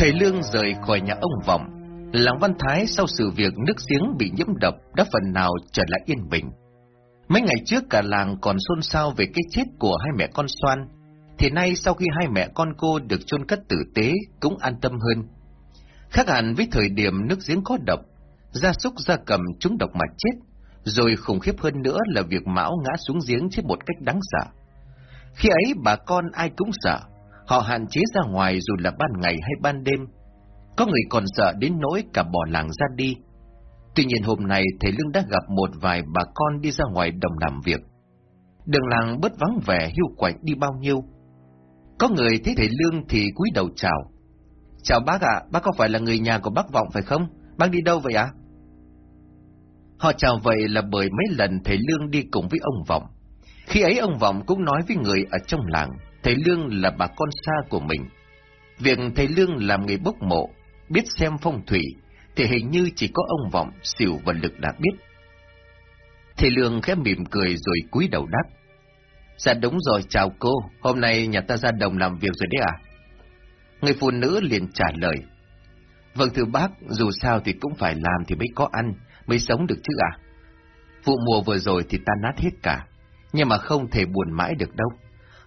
Thầy Lương rời khỏi nhà ông Vọng. Làng Văn Thái sau sự việc nước giếng bị nhiễm độc đã phần nào trở lại yên bình. Mấy ngày trước cả làng còn xôn xao về cái chết của hai mẹ con Soan, thì nay sau khi hai mẹ con cô được chôn cất tử tế cũng an tâm hơn. Khác hẳn với thời điểm nước giếng có độc, gia súc gia cầm chúng độc mà chết, rồi khủng khiếp hơn nữa là việc Mão ngã xuống giếng chết một cách đáng sợ. Khi ấy bà con ai cũng sợ, họ hạn chế ra ngoài dù là ban ngày hay ban đêm. Có người còn sợ đến nỗi cả bỏ làng ra đi. Tuy nhiên hôm nay thầy Lương đã gặp một vài bà con đi ra ngoài đồng làm việc. Đường làng bớt vắng vẻ hiu quạnh đi bao nhiêu. Có người thấy thầy Lương thì cúi đầu chào. Chào bác ạ, bác có phải là người nhà của bác Vọng phải không? Bác đi đâu vậy ạ? Họ chào vậy là bởi mấy lần thầy Lương đi cùng với ông Vọng. Khi ấy ông Vọng cũng nói với người ở trong làng, thầy Lương là bà con xa của mình. Việc thầy Lương làm nghề bốc mộ, biết xem phong thủy, thì hình như chỉ có ông Vọng, xỉu và lực đã biết. Thầy Lương khẽ mỉm cười rồi cúi đầu đáp. Dạ đúng rồi, chào cô, hôm nay nhà ta ra đồng làm việc rồi đấy à? Người phụ nữ liền trả lời. Vâng thưa bác, dù sao thì cũng phải làm thì mới có ăn, mới sống được chứ à? Vụ mùa vừa rồi thì ta nát hết cả, nhưng mà không thể buồn mãi được đâu.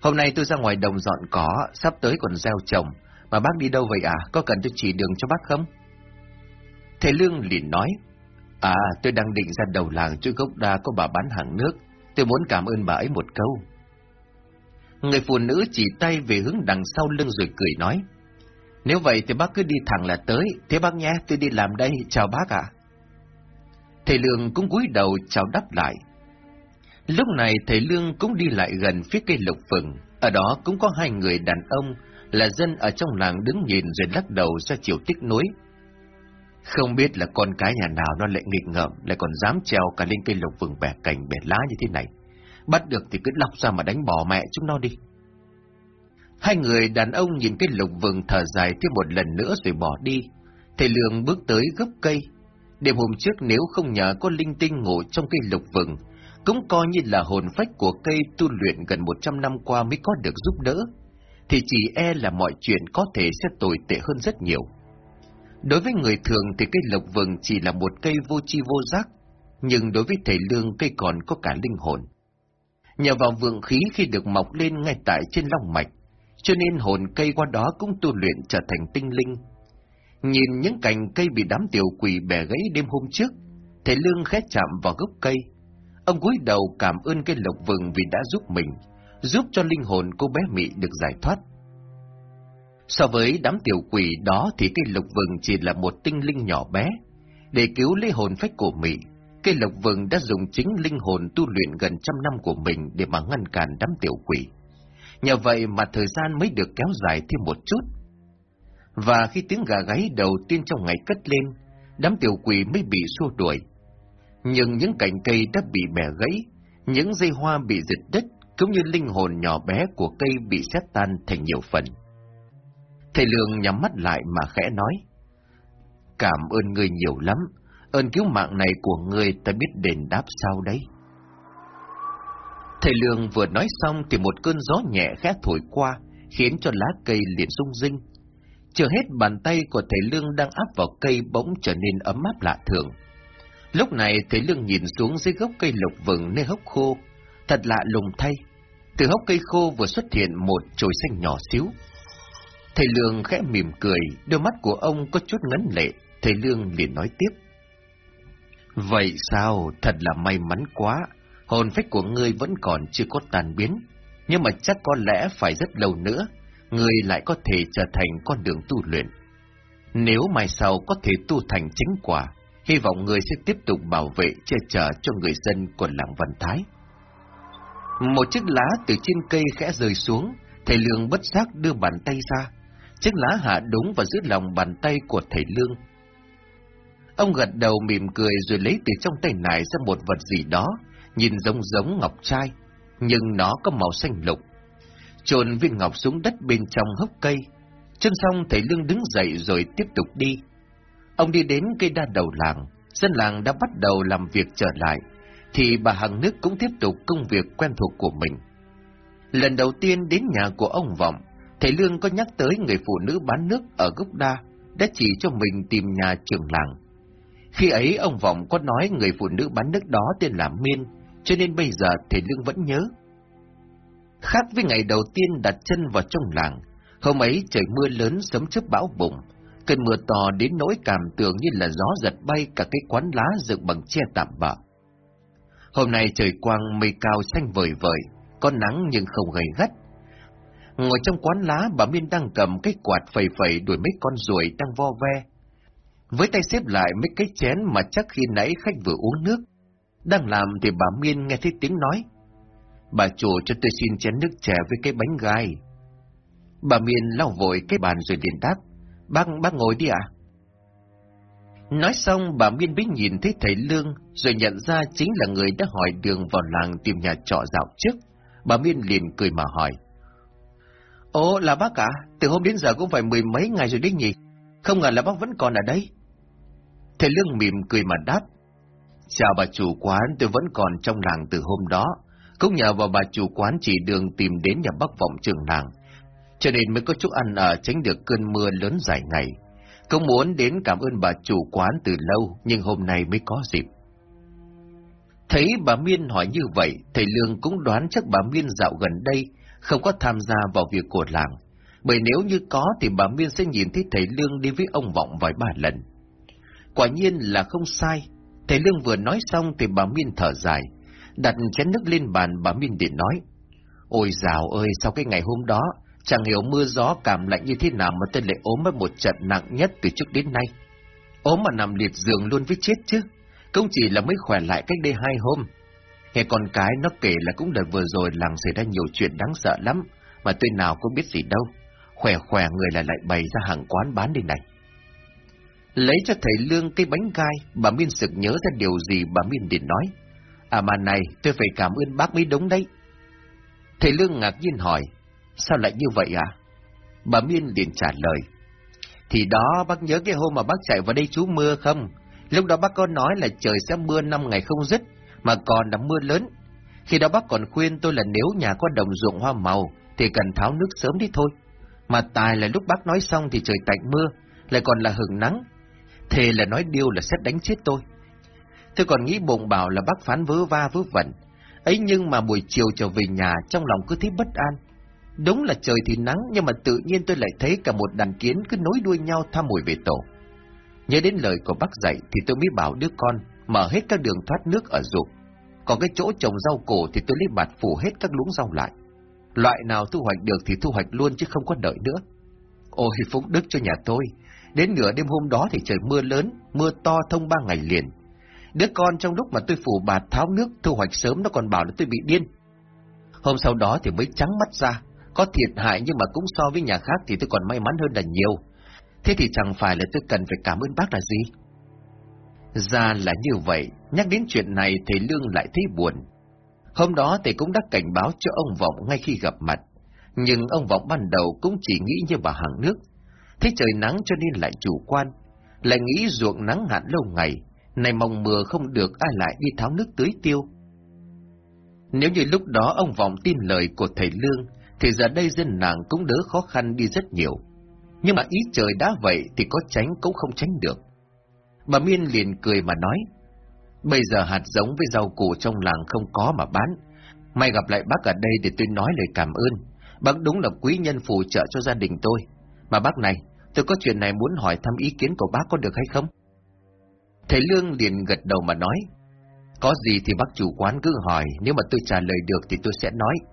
Hôm nay tôi ra ngoài đồng dọn cỏ, sắp tới còn gieo trồng, mà bác đi đâu vậy à? Có cần tôi chỉ đường cho bác không? Thầy Lương liền nói, À, tôi đang định ra đầu làng chỗ gốc đa có bà bán hàng nước, tôi muốn cảm ơn bà ấy một câu. Người phụ nữ chỉ tay về hướng đằng sau lưng rồi cười nói, Nếu vậy thì bác cứ đi thẳng là tới, thế bác nhé, tôi đi làm đây, chào bác ạ. Thầy Lương cũng cúi đầu chào đáp lại. Lúc này thầy Lương cũng đi lại gần phía cây lục phừng, ở đó cũng có hai người đàn ông là dân ở trong làng đứng nhìn rồi lắc đầu ra chiều tích núi. Không biết là con cái nhà nào nó lại nghịch ngợm, lại còn dám treo cả lên cây lục vừng bẻ cành bẻ lá như thế này. Bắt được thì cứ lọc ra mà đánh bỏ mẹ chúng nó đi. Hai người đàn ông nhìn cây lục vừng thở dài thêm một lần nữa rồi bỏ đi. Thầy Lương bước tới gốc cây. Đêm hôm trước nếu không nhờ có linh tinh ngủ trong cây lục vừng, cũng coi như là hồn phách của cây tu luyện gần 100 năm qua mới có được giúp đỡ, thì chỉ e là mọi chuyện có thể sẽ tồi tệ hơn rất nhiều. Đối với người thường thì cây lộc vừng chỉ là một cây vô tri vô giác, nhưng đối với thầy Lương cây còn có cả linh hồn. Nhờ vào vượng khí khi được mọc lên ngay tại trên long mạch, cho nên hồn cây qua đó cũng tu luyện trở thành tinh linh. Nhìn những cành cây bị đám tiểu quỷ bẻ gãy đêm hôm trước, thầy Lương khét chạm vào gốc cây. Ông cúi đầu cảm ơn cây lộc vừng vì đã giúp mình, giúp cho linh hồn cô bé Mị được giải thoát. So với đám tiểu quỷ đó thì cây lộc vừng chỉ là một tinh linh nhỏ bé. Để cứu lấy hồn phách của Mị, cây lộc vừng đã dùng chính linh hồn tu luyện gần trăm năm của mình để mà ngăn cản đám tiểu quỷ. Nhờ vậy mà thời gian mới được kéo dài thêm một chút. Và khi tiếng gà gáy đầu tiên trong ngày cất lên, đám tiểu quỷ mới bị xua đuổi. Nhưng những cành cây đã bị bẻ gãy, những dây hoa bị giật đứt, cũng như linh hồn nhỏ bé của cây bị xét tan thành nhiều phần. Thầy Lương nhắm mắt lại mà khẽ nói. Cảm ơn người nhiều lắm, ơn cứu mạng này của người ta biết đền đáp sao đấy. Thầy Lương vừa nói xong thì một cơn gió nhẹ khẽ thổi qua, khiến cho lá cây liền rung rinh. Chưa hết bàn tay của thầy Lương đang áp vào cây bỗng trở nên ấm áp lạ thường. Lúc này thầy Lương nhìn xuống dưới gốc cây lục vừng nơi hốc khô, thật lạ lùng thay. Từ hốc cây khô vừa xuất hiện một chồi xanh nhỏ xíu. Thầy Lương khẽ mỉm cười, đôi mắt của ông có chút ngấn lệ, thầy Lương liền nói tiếp. Vậy sao, thật là may mắn quá, hồn phách của ngươi vẫn còn chưa có tàn biến, nhưng mà chắc có lẽ phải rất lâu nữa, ngươi lại có thể trở thành con đường tu luyện. Nếu mai sau có thể tu thành chính quả, hy vọng người sẽ tiếp tục bảo vệ che chở cho người dân của làng Văn Thái. Một chiếc lá từ trên cây khẽ rơi xuống, thầy Lương bất giác đưa bàn tay ra. Chiếc lá hạ đúng vào giữa lòng bàn tay của thầy Lương. Ông gật đầu mỉm cười rồi lấy từ trong tay nải ra một vật gì đó, nhìn giống giống ngọc trai, nhưng nó có màu xanh lục. Trồn viên ngọc xuống đất bên trong hốc cây. Chân xong thầy Lương đứng dậy rồi tiếp tục đi. Ông đi đến cây đa đầu làng, dân làng đã bắt đầu làm việc trở lại, thì bà Hằng Nước cũng tiếp tục công việc quen thuộc của mình. Lần đầu tiên đến nhà của ông Vọng, Thầy Lương có nhắc tới người phụ nữ bán nước ở gốc đa, đã chỉ cho mình tìm nhà trưởng làng. Khi ấy ông Vọng có nói người phụ nữ bán nước đó tên là Miên, cho nên bây giờ thầy Lương vẫn nhớ. Khác với ngày đầu tiên đặt chân vào trong làng, hôm ấy trời mưa lớn sấm chớp bão bùng, cơn mưa to đến nỗi cảm tưởng như là gió giật bay cả cái quán lá dựng bằng che tạm bạ. Hôm nay trời quang mây cao xanh vời vời, có nắng nhưng không gầy gắt. Ngồi trong quán lá, bà Miên đang cầm cái quạt phẩy phẩy đuổi mấy con ruồi đang vo ve. Với tay xếp lại mấy cái chén mà chắc khi nãy khách vừa uống nước. Đang làm thì bà Miên nghe thấy tiếng nói. Bà chủ cho tôi xin chén nước chè với cái bánh gai. Bà Miên lau vội cái bàn rồi liền đáp. Bác, bác ngồi đi ạ. Nói xong bà Miên Bích nhìn thấy thầy Lương rồi nhận ra chính là người đã hỏi đường vào làng tìm nhà trọ dạo trước. Bà Miên liền cười mà hỏi. Ồ là bác cả, từ hôm đến giờ cũng phải mười mấy ngày rồi đấy nhỉ? Không ngờ là bác vẫn còn ở đây. Thầy Lương mỉm cười mà đáp. Chào bà chủ quán, tôi vẫn còn trong làng từ hôm đó. Cũng nhờ vào bà chủ quán chỉ đường tìm đến nhà bác vọng trường làng. Cho nên mới có chút ăn ở tránh được cơn mưa lớn dài ngày. Không muốn đến cảm ơn bà chủ quán từ lâu, nhưng hôm nay mới có dịp. Thấy bà Miên hỏi như vậy, thầy Lương cũng đoán chắc bà Miên dạo gần đây không có tham gia vào việc của làng. Bởi nếu như có thì bà Miên sẽ nhìn thấy thầy Lương đi với ông Vọng vài ba lần. Quả nhiên là không sai. Thầy Lương vừa nói xong thì bà Miên thở dài, đặt chén nước lên bàn bà Miên điện nói. Ôi dào ơi, sau cái ngày hôm đó, chẳng hiểu mưa gió cảm lạnh như thế nào mà tôi lại ốm với một trận nặng nhất từ trước đến nay. Ốm mà nằm liệt giường luôn với chết chứ, Không chỉ là mới khỏe lại cách đây hai hôm. Nghe con cái nó kể là cũng đợt vừa rồi làng xảy ra nhiều chuyện đáng sợ lắm, mà tôi nào cũng biết gì đâu. Khỏe khỏe người là lại bày ra hàng quán bán đi này. Lấy cho thầy Lương cái bánh gai, bà Miên sực nhớ ra điều gì bà Miên định nói. À mà này, tôi phải cảm ơn bác mới đúng đấy. Thầy Lương ngạc nhiên hỏi, sao lại như vậy à? Bà Miên liền trả lời. Thì đó, bác nhớ cái hôm mà bác chạy vào đây trú mưa không? Lúc đó bác có nói là trời sẽ mưa năm ngày không dứt, mà còn là mưa lớn. Khi đó bác còn khuyên tôi là nếu nhà có đồng ruộng hoa màu, thì cần tháo nước sớm đi thôi. Mà tài là lúc bác nói xong thì trời tạnh mưa, lại còn là hừng nắng. Thề là nói điêu là sẽ đánh chết tôi. Tôi còn nghĩ bụng bảo là bác phán vớ va vớ vẩn. Ấy nhưng mà buổi chiều trở về nhà trong lòng cứ thấy bất an. Đúng là trời thì nắng nhưng mà tự nhiên tôi lại thấy cả một đàn kiến cứ nối đuôi nhau tham mùi về tổ. Nhớ đến lời của bác dạy thì tôi mới bảo đứa con mở hết các đường thoát nước ở ruộng. Còn cái chỗ trồng rau cổ thì tôi lấy bạt phủ hết các luống rau lại. Loại nào thu hoạch được thì thu hoạch luôn chứ không có đợi nữa. Ôi phúc đức cho nhà tôi, đến nửa đêm hôm đó thì trời mưa lớn, mưa to thông ba ngày liền. Đứa con trong lúc mà tôi phủ bạt tháo nước thu hoạch sớm nó còn bảo là tôi bị điên. Hôm sau đó thì mới trắng mắt ra, có thiệt hại nhưng mà cũng so với nhà khác thì tôi còn may mắn hơn là nhiều. Thế thì chẳng phải là tôi cần phải cảm ơn bác là gì? Ra là như vậy, nhắc đến chuyện này thầy Lương lại thấy buồn. Hôm đó thầy cũng đã cảnh báo cho ông Vọng ngay khi gặp mặt, nhưng ông Vọng ban đầu cũng chỉ nghĩ như bà hàng nước. Thấy trời nắng cho nên lại chủ quan, lại nghĩ ruộng nắng hạn lâu ngày, này mong mưa không được ai lại đi tháo nước tưới tiêu. Nếu như lúc đó ông Vọng tin lời của thầy Lương, thì giờ đây dân làng cũng đỡ khó khăn đi rất nhiều. Nhưng mà ý trời đã vậy thì có tránh cũng không tránh được. Bà Miên liền cười mà nói, bây giờ hạt giống với rau củ trong làng không có mà bán. May gặp lại bác ở đây để tôi nói lời cảm ơn. Bác đúng là quý nhân phù trợ cho gia đình tôi. Mà bác này, tôi có chuyện này muốn hỏi thăm ý kiến của bác có được hay không? Thầy Lương liền gật đầu mà nói, có gì thì bác chủ quán cứ hỏi, nếu mà tôi trả lời được thì tôi sẽ nói.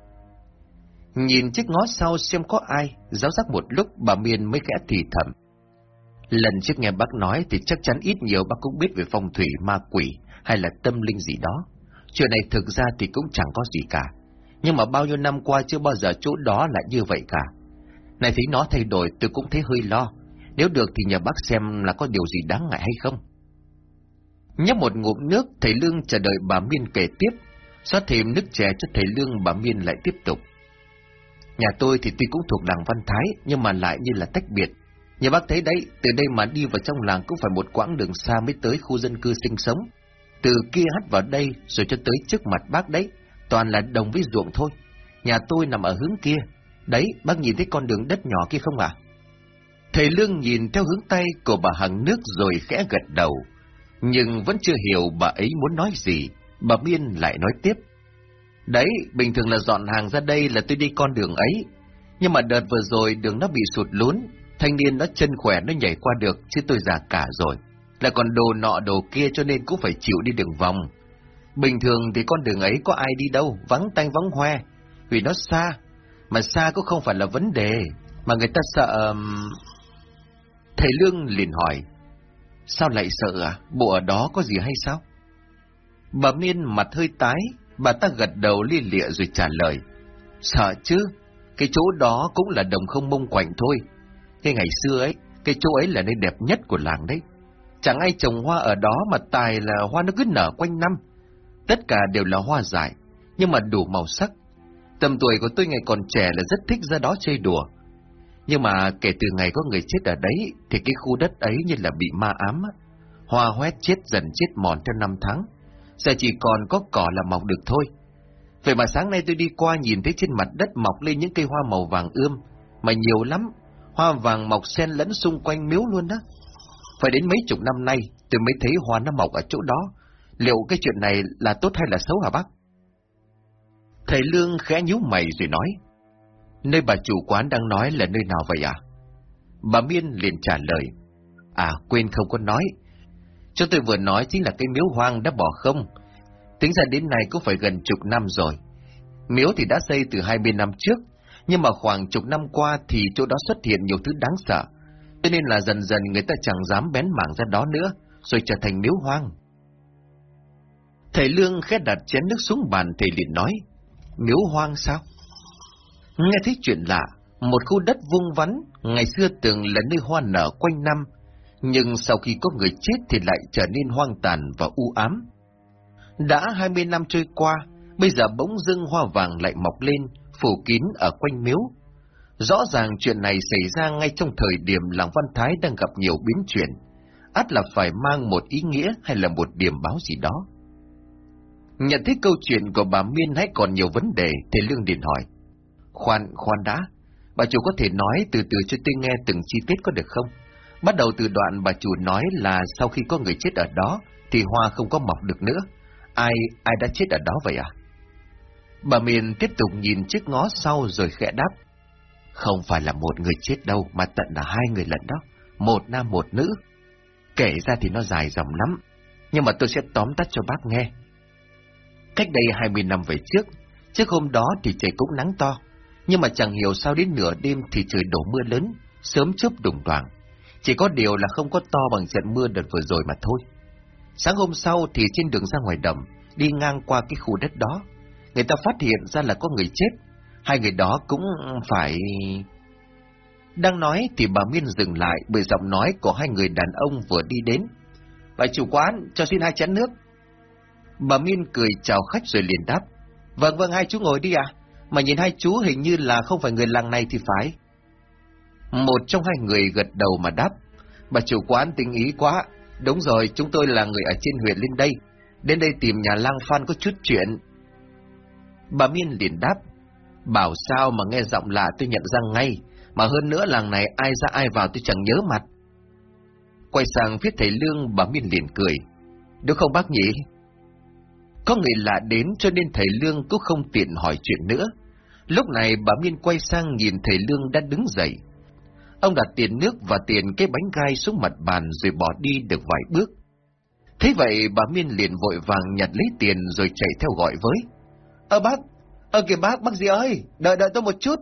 Nhìn chiếc ngó sau xem có ai, giáo giác một lúc bà Miên mới khẽ thì thầm. Lần trước nghe bác nói thì chắc chắn ít nhiều bác cũng biết về phong thủy ma quỷ hay là tâm linh gì đó. Chuyện này thực ra thì cũng chẳng có gì cả. Nhưng mà bao nhiêu năm qua chưa bao giờ chỗ đó lại như vậy cả. Này thấy nó thay đổi tôi cũng thấy hơi lo. Nếu được thì nhờ bác xem là có điều gì đáng ngại hay không. Nhấp một ngụm nước, thầy Lương chờ đợi bà Miên kể tiếp. Xót thêm nước chè cho thầy Lương bà Miên lại tiếp tục. Nhà tôi thì tuy cũng thuộc làng Văn Thái, nhưng mà lại như là tách biệt. Nhà bác thấy đấy, từ đây mà đi vào trong làng cũng phải một quãng đường xa mới tới khu dân cư sinh sống. Từ kia hắt vào đây rồi cho tới trước mặt bác đấy, toàn là đồng với ruộng thôi. Nhà tôi nằm ở hướng kia, Đấy, bác nhìn thấy con đường đất nhỏ kia không ạ? Thầy Lương nhìn theo hướng tay của bà Hằng nước rồi khẽ gật đầu. Nhưng vẫn chưa hiểu bà ấy muốn nói gì. Bà Miên lại nói tiếp. Đấy, bình thường là dọn hàng ra đây là tôi đi con đường ấy. Nhưng mà đợt vừa rồi đường nó bị sụt lún, thanh niên nó chân khỏe nó nhảy qua được, chứ tôi già cả rồi. Là còn đồ nọ đồ kia cho nên cũng phải chịu đi đường vòng. Bình thường thì con đường ấy có ai đi đâu, vắng tanh vắng hoe, vì nó xa. Mà xa cũng không phải là vấn đề, mà người ta sợ... Thầy Lương liền hỏi, sao lại sợ à? Bộ ở đó có gì hay sao? Bà Miên mặt hơi tái, bà ta gật đầu lia lịa rồi trả lời. Sợ chứ, cái chỗ đó cũng là đồng không mông quạnh thôi. Cái ngày xưa ấy, cái chỗ ấy là nơi đẹp nhất của làng đấy. Chẳng ai trồng hoa ở đó mà tài là hoa nó cứ nở quanh năm. Tất cả đều là hoa dại, nhưng mà đủ màu sắc. Tầm tuổi của tôi ngày còn trẻ là rất thích ra đó chơi đùa. Nhưng mà kể từ ngày có người chết ở đấy, thì cái khu đất ấy như là bị ma ám. Hoa hoét chết dần chết mòn theo năm tháng. Giờ chỉ còn có cỏ là mọc được thôi. Vậy mà sáng nay tôi đi qua nhìn thấy trên mặt đất mọc lên những cây hoa màu vàng ươm, mà nhiều lắm, hoa vàng mọc xen lẫn xung quanh miếu luôn đó. Phải đến mấy chục năm nay tôi mới thấy hoa nó mọc ở chỗ đó. Liệu cái chuyện này là tốt hay là xấu hả bác? Thầy Lương khẽ nhíu mày rồi nói. Nơi bà chủ quán đang nói là nơi nào vậy à? Bà Miên liền trả lời. À, quên không có nói. Cho tôi vừa nói chính là cái miếu hoang đã bỏ không. Tính ra đến nay cũng phải gần chục năm rồi. Miếu thì đã xây từ hai mươi năm trước, nhưng mà khoảng chục năm qua thì chỗ đó xuất hiện nhiều thứ đáng sợ. Cho nên là dần dần người ta chẳng dám bén mảng ra đó nữa, rồi trở thành miếu hoang. Thầy Lương khẽ đặt chén nước xuống bàn thầy liền nói, miếu hoang sao? Nghe thấy chuyện lạ, một khu đất vung vắn, ngày xưa từng là nơi hoa nở quanh năm, nhưng sau khi có người chết thì lại trở nên hoang tàn và u ám. Đã hai mươi năm trôi qua, bây giờ bỗng dưng hoa vàng lại mọc lên, phủ kín ở quanh miếu. Rõ ràng chuyện này xảy ra ngay trong thời điểm làng Văn Thái đang gặp nhiều biến chuyển, ắt là phải mang một ý nghĩa hay là một điểm báo gì đó. Nhận thấy câu chuyện của bà Miên hãy còn nhiều vấn đề, thì Lương Điền hỏi. Khoan, khoan đã, bà chủ có thể nói từ từ cho tôi nghe từng chi tiết có được không? Bắt đầu từ đoạn bà chủ nói là sau khi có người chết ở đó, thì hoa không có mọc được nữa. Ai, ai đã chết ở đó vậy à? Bà Miền tiếp tục nhìn chiếc ngó sau rồi khẽ đáp. Không phải là một người chết đâu, mà tận là hai người lận đó. Một nam một nữ. Kể ra thì nó dài dòng lắm, nhưng mà tôi sẽ tóm tắt cho bác nghe. Cách đây hai mươi năm về trước, trước hôm đó thì trời cũng nắng to, nhưng mà chẳng hiểu sao đến nửa đêm thì trời đổ mưa lớn, sớm chớp đùng đoàng. Chỉ có điều là không có to bằng trận mưa đợt vừa rồi mà thôi. Sáng hôm sau thì trên đường ra ngoài đầm, đi ngang qua cái khu đất đó, người ta phát hiện ra là có người chết. Hai người đó cũng phải... Đang nói thì bà Miên dừng lại bởi giọng nói của hai người đàn ông vừa đi đến. Bà chủ quán, cho xin hai chén nước. Bà Miên cười chào khách rồi liền đáp. Vâng vâng hai chú ngồi đi à, mà nhìn hai chú hình như là không phải người làng này thì phải. Một trong hai người gật đầu mà đáp. Bà chủ quán tình ý quá, đúng rồi chúng tôi là người ở trên huyện lên đây, đến đây tìm nhà lang phan có chút chuyện. Bà Miên liền đáp, bảo sao mà nghe giọng lạ tôi nhận ra ngay, mà hơn nữa làng này ai ra ai vào tôi chẳng nhớ mặt. Quay sang phía thầy Lương, bà Miên liền cười. Đúng không bác nhỉ? Có người lạ đến cho nên thầy Lương cũng không tiện hỏi chuyện nữa. Lúc này bà Miên quay sang nhìn thầy Lương đã đứng dậy. Ông đặt tiền nước và tiền cái bánh gai xuống mặt bàn rồi bỏ đi được vài bước. Thế vậy bà Miên liền vội vàng nhặt lấy tiền rồi chạy theo gọi với. Ơ bác, ơ kìa bác, bác gì ơi, đợi đợi tôi một chút.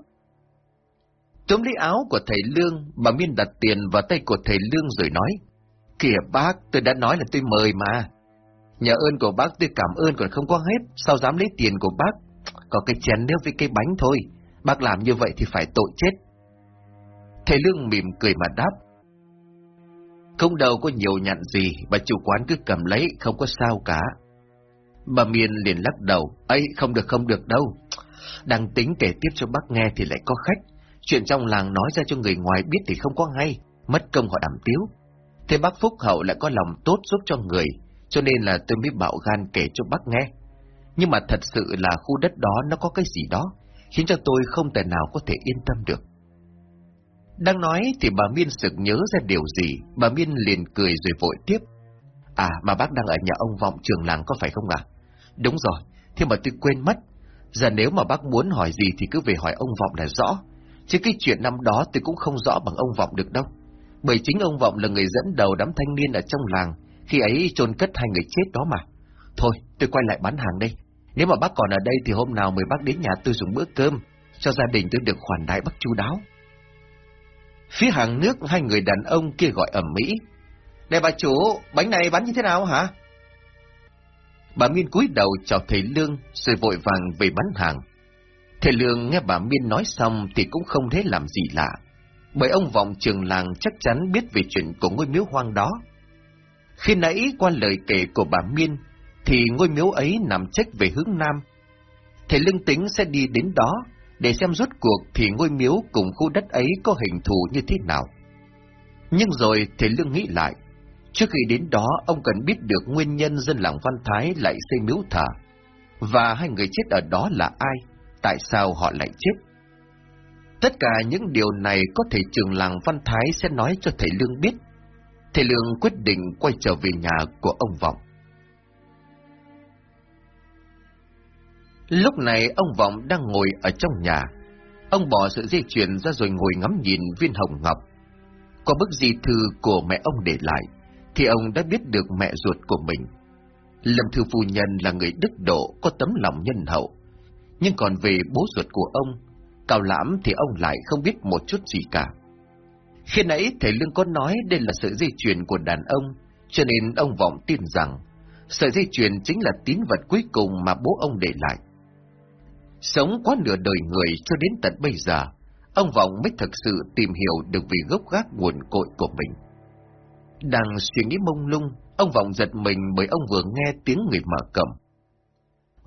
Túm lấy áo của thầy Lương, bà Miên đặt tiền vào tay của thầy Lương rồi nói. Kìa bác, tôi đã nói là tôi mời mà. Nhờ ơn của bác tôi cảm ơn còn không có hết, sao dám lấy tiền của bác? Có cái chén nước với cái bánh thôi, bác làm như vậy thì phải tội chết. Thầy Lương mỉm cười mà đáp. Không đâu có nhiều nhận gì, bà chủ quán cứ cầm lấy, không có sao cả. Bà Miên liền lắc đầu, ấy không được không được đâu. Đang tính kể tiếp cho bác nghe thì lại có khách. Chuyện trong làng nói ra cho người ngoài biết thì không có ngay, mất công họ đảm tiếu. Thế bác Phúc Hậu lại có lòng tốt giúp cho người, cho nên là tôi mới bạo gan kể cho bác nghe. Nhưng mà thật sự là khu đất đó nó có cái gì đó, khiến cho tôi không thể nào có thể yên tâm được. Đang nói thì bà Miên sực nhớ ra điều gì, bà Miên liền cười rồi vội tiếp. À, mà bác đang ở nhà ông Vọng trường làng có phải không ạ? Đúng rồi, thế mà tôi quên mất. Giờ nếu mà bác muốn hỏi gì thì cứ về hỏi ông Vọng là rõ. Chứ cái chuyện năm đó tôi cũng không rõ bằng ông Vọng được đâu. Bởi chính ông Vọng là người dẫn đầu đám thanh niên ở trong làng, khi ấy chôn cất hai người chết đó mà. Thôi, tôi quay lại bán hàng đây. Nếu mà bác còn ở đây thì hôm nào mời bác đến nhà tôi dùng bữa cơm, cho gia đình tôi được khoản đãi bác chu đáo. Phía hàng nước hai người đàn ông kia gọi ẩm mỹ. Này bà chủ, bánh này bán như thế nào hả? Bà Miên cúi đầu chào thầy Lương rồi vội vàng về bán hàng. Thầy Lương nghe bà Miên nói xong thì cũng không thấy làm gì lạ. Bởi ông vọng trường làng chắc chắn biết về chuyện của ngôi miếu hoang đó. Khi nãy qua lời kể của bà Miên, thì ngôi miếu ấy nằm trách về hướng Nam. Thầy Lương tính sẽ đi đến đó, để xem rốt cuộc thì ngôi miếu cùng khu đất ấy có hình thù như thế nào. Nhưng rồi thầy Lương nghĩ lại, trước khi đến đó ông cần biết được nguyên nhân dân làng Văn Thái lại xây miếu thờ, và hai người chết ở đó là ai, tại sao họ lại chết. Tất cả những điều này có thể trường làng Văn Thái sẽ nói cho thầy Lương biết. Thầy Lương quyết định quay trở về nhà của ông Vọng. Lúc này ông Vọng đang ngồi ở trong nhà. Ông bỏ sự di chuyển ra rồi ngồi ngắm nhìn viên hồng ngọc. Qua bức di thư của mẹ ông để lại, thì ông đã biết được mẹ ruột của mình. Lâm Thư Phu Nhân là người đức độ, có tấm lòng nhân hậu. Nhưng còn về bố ruột của ông, Cao Lãm thì ông lại không biết một chút gì cả. Khi nãy thầy Lương có nói đây là sự di chuyển của đàn ông, cho nên ông Vọng tin rằng sợi dây chuyền chính là tín vật cuối cùng mà bố ông để lại. Sống quá nửa đời người cho đến tận bây giờ, ông Vọng mới thực sự tìm hiểu được vì gốc gác nguồn cội của mình. Đang suy nghĩ mông lung, ông Vọng giật mình bởi ông vừa nghe tiếng người mở cổng.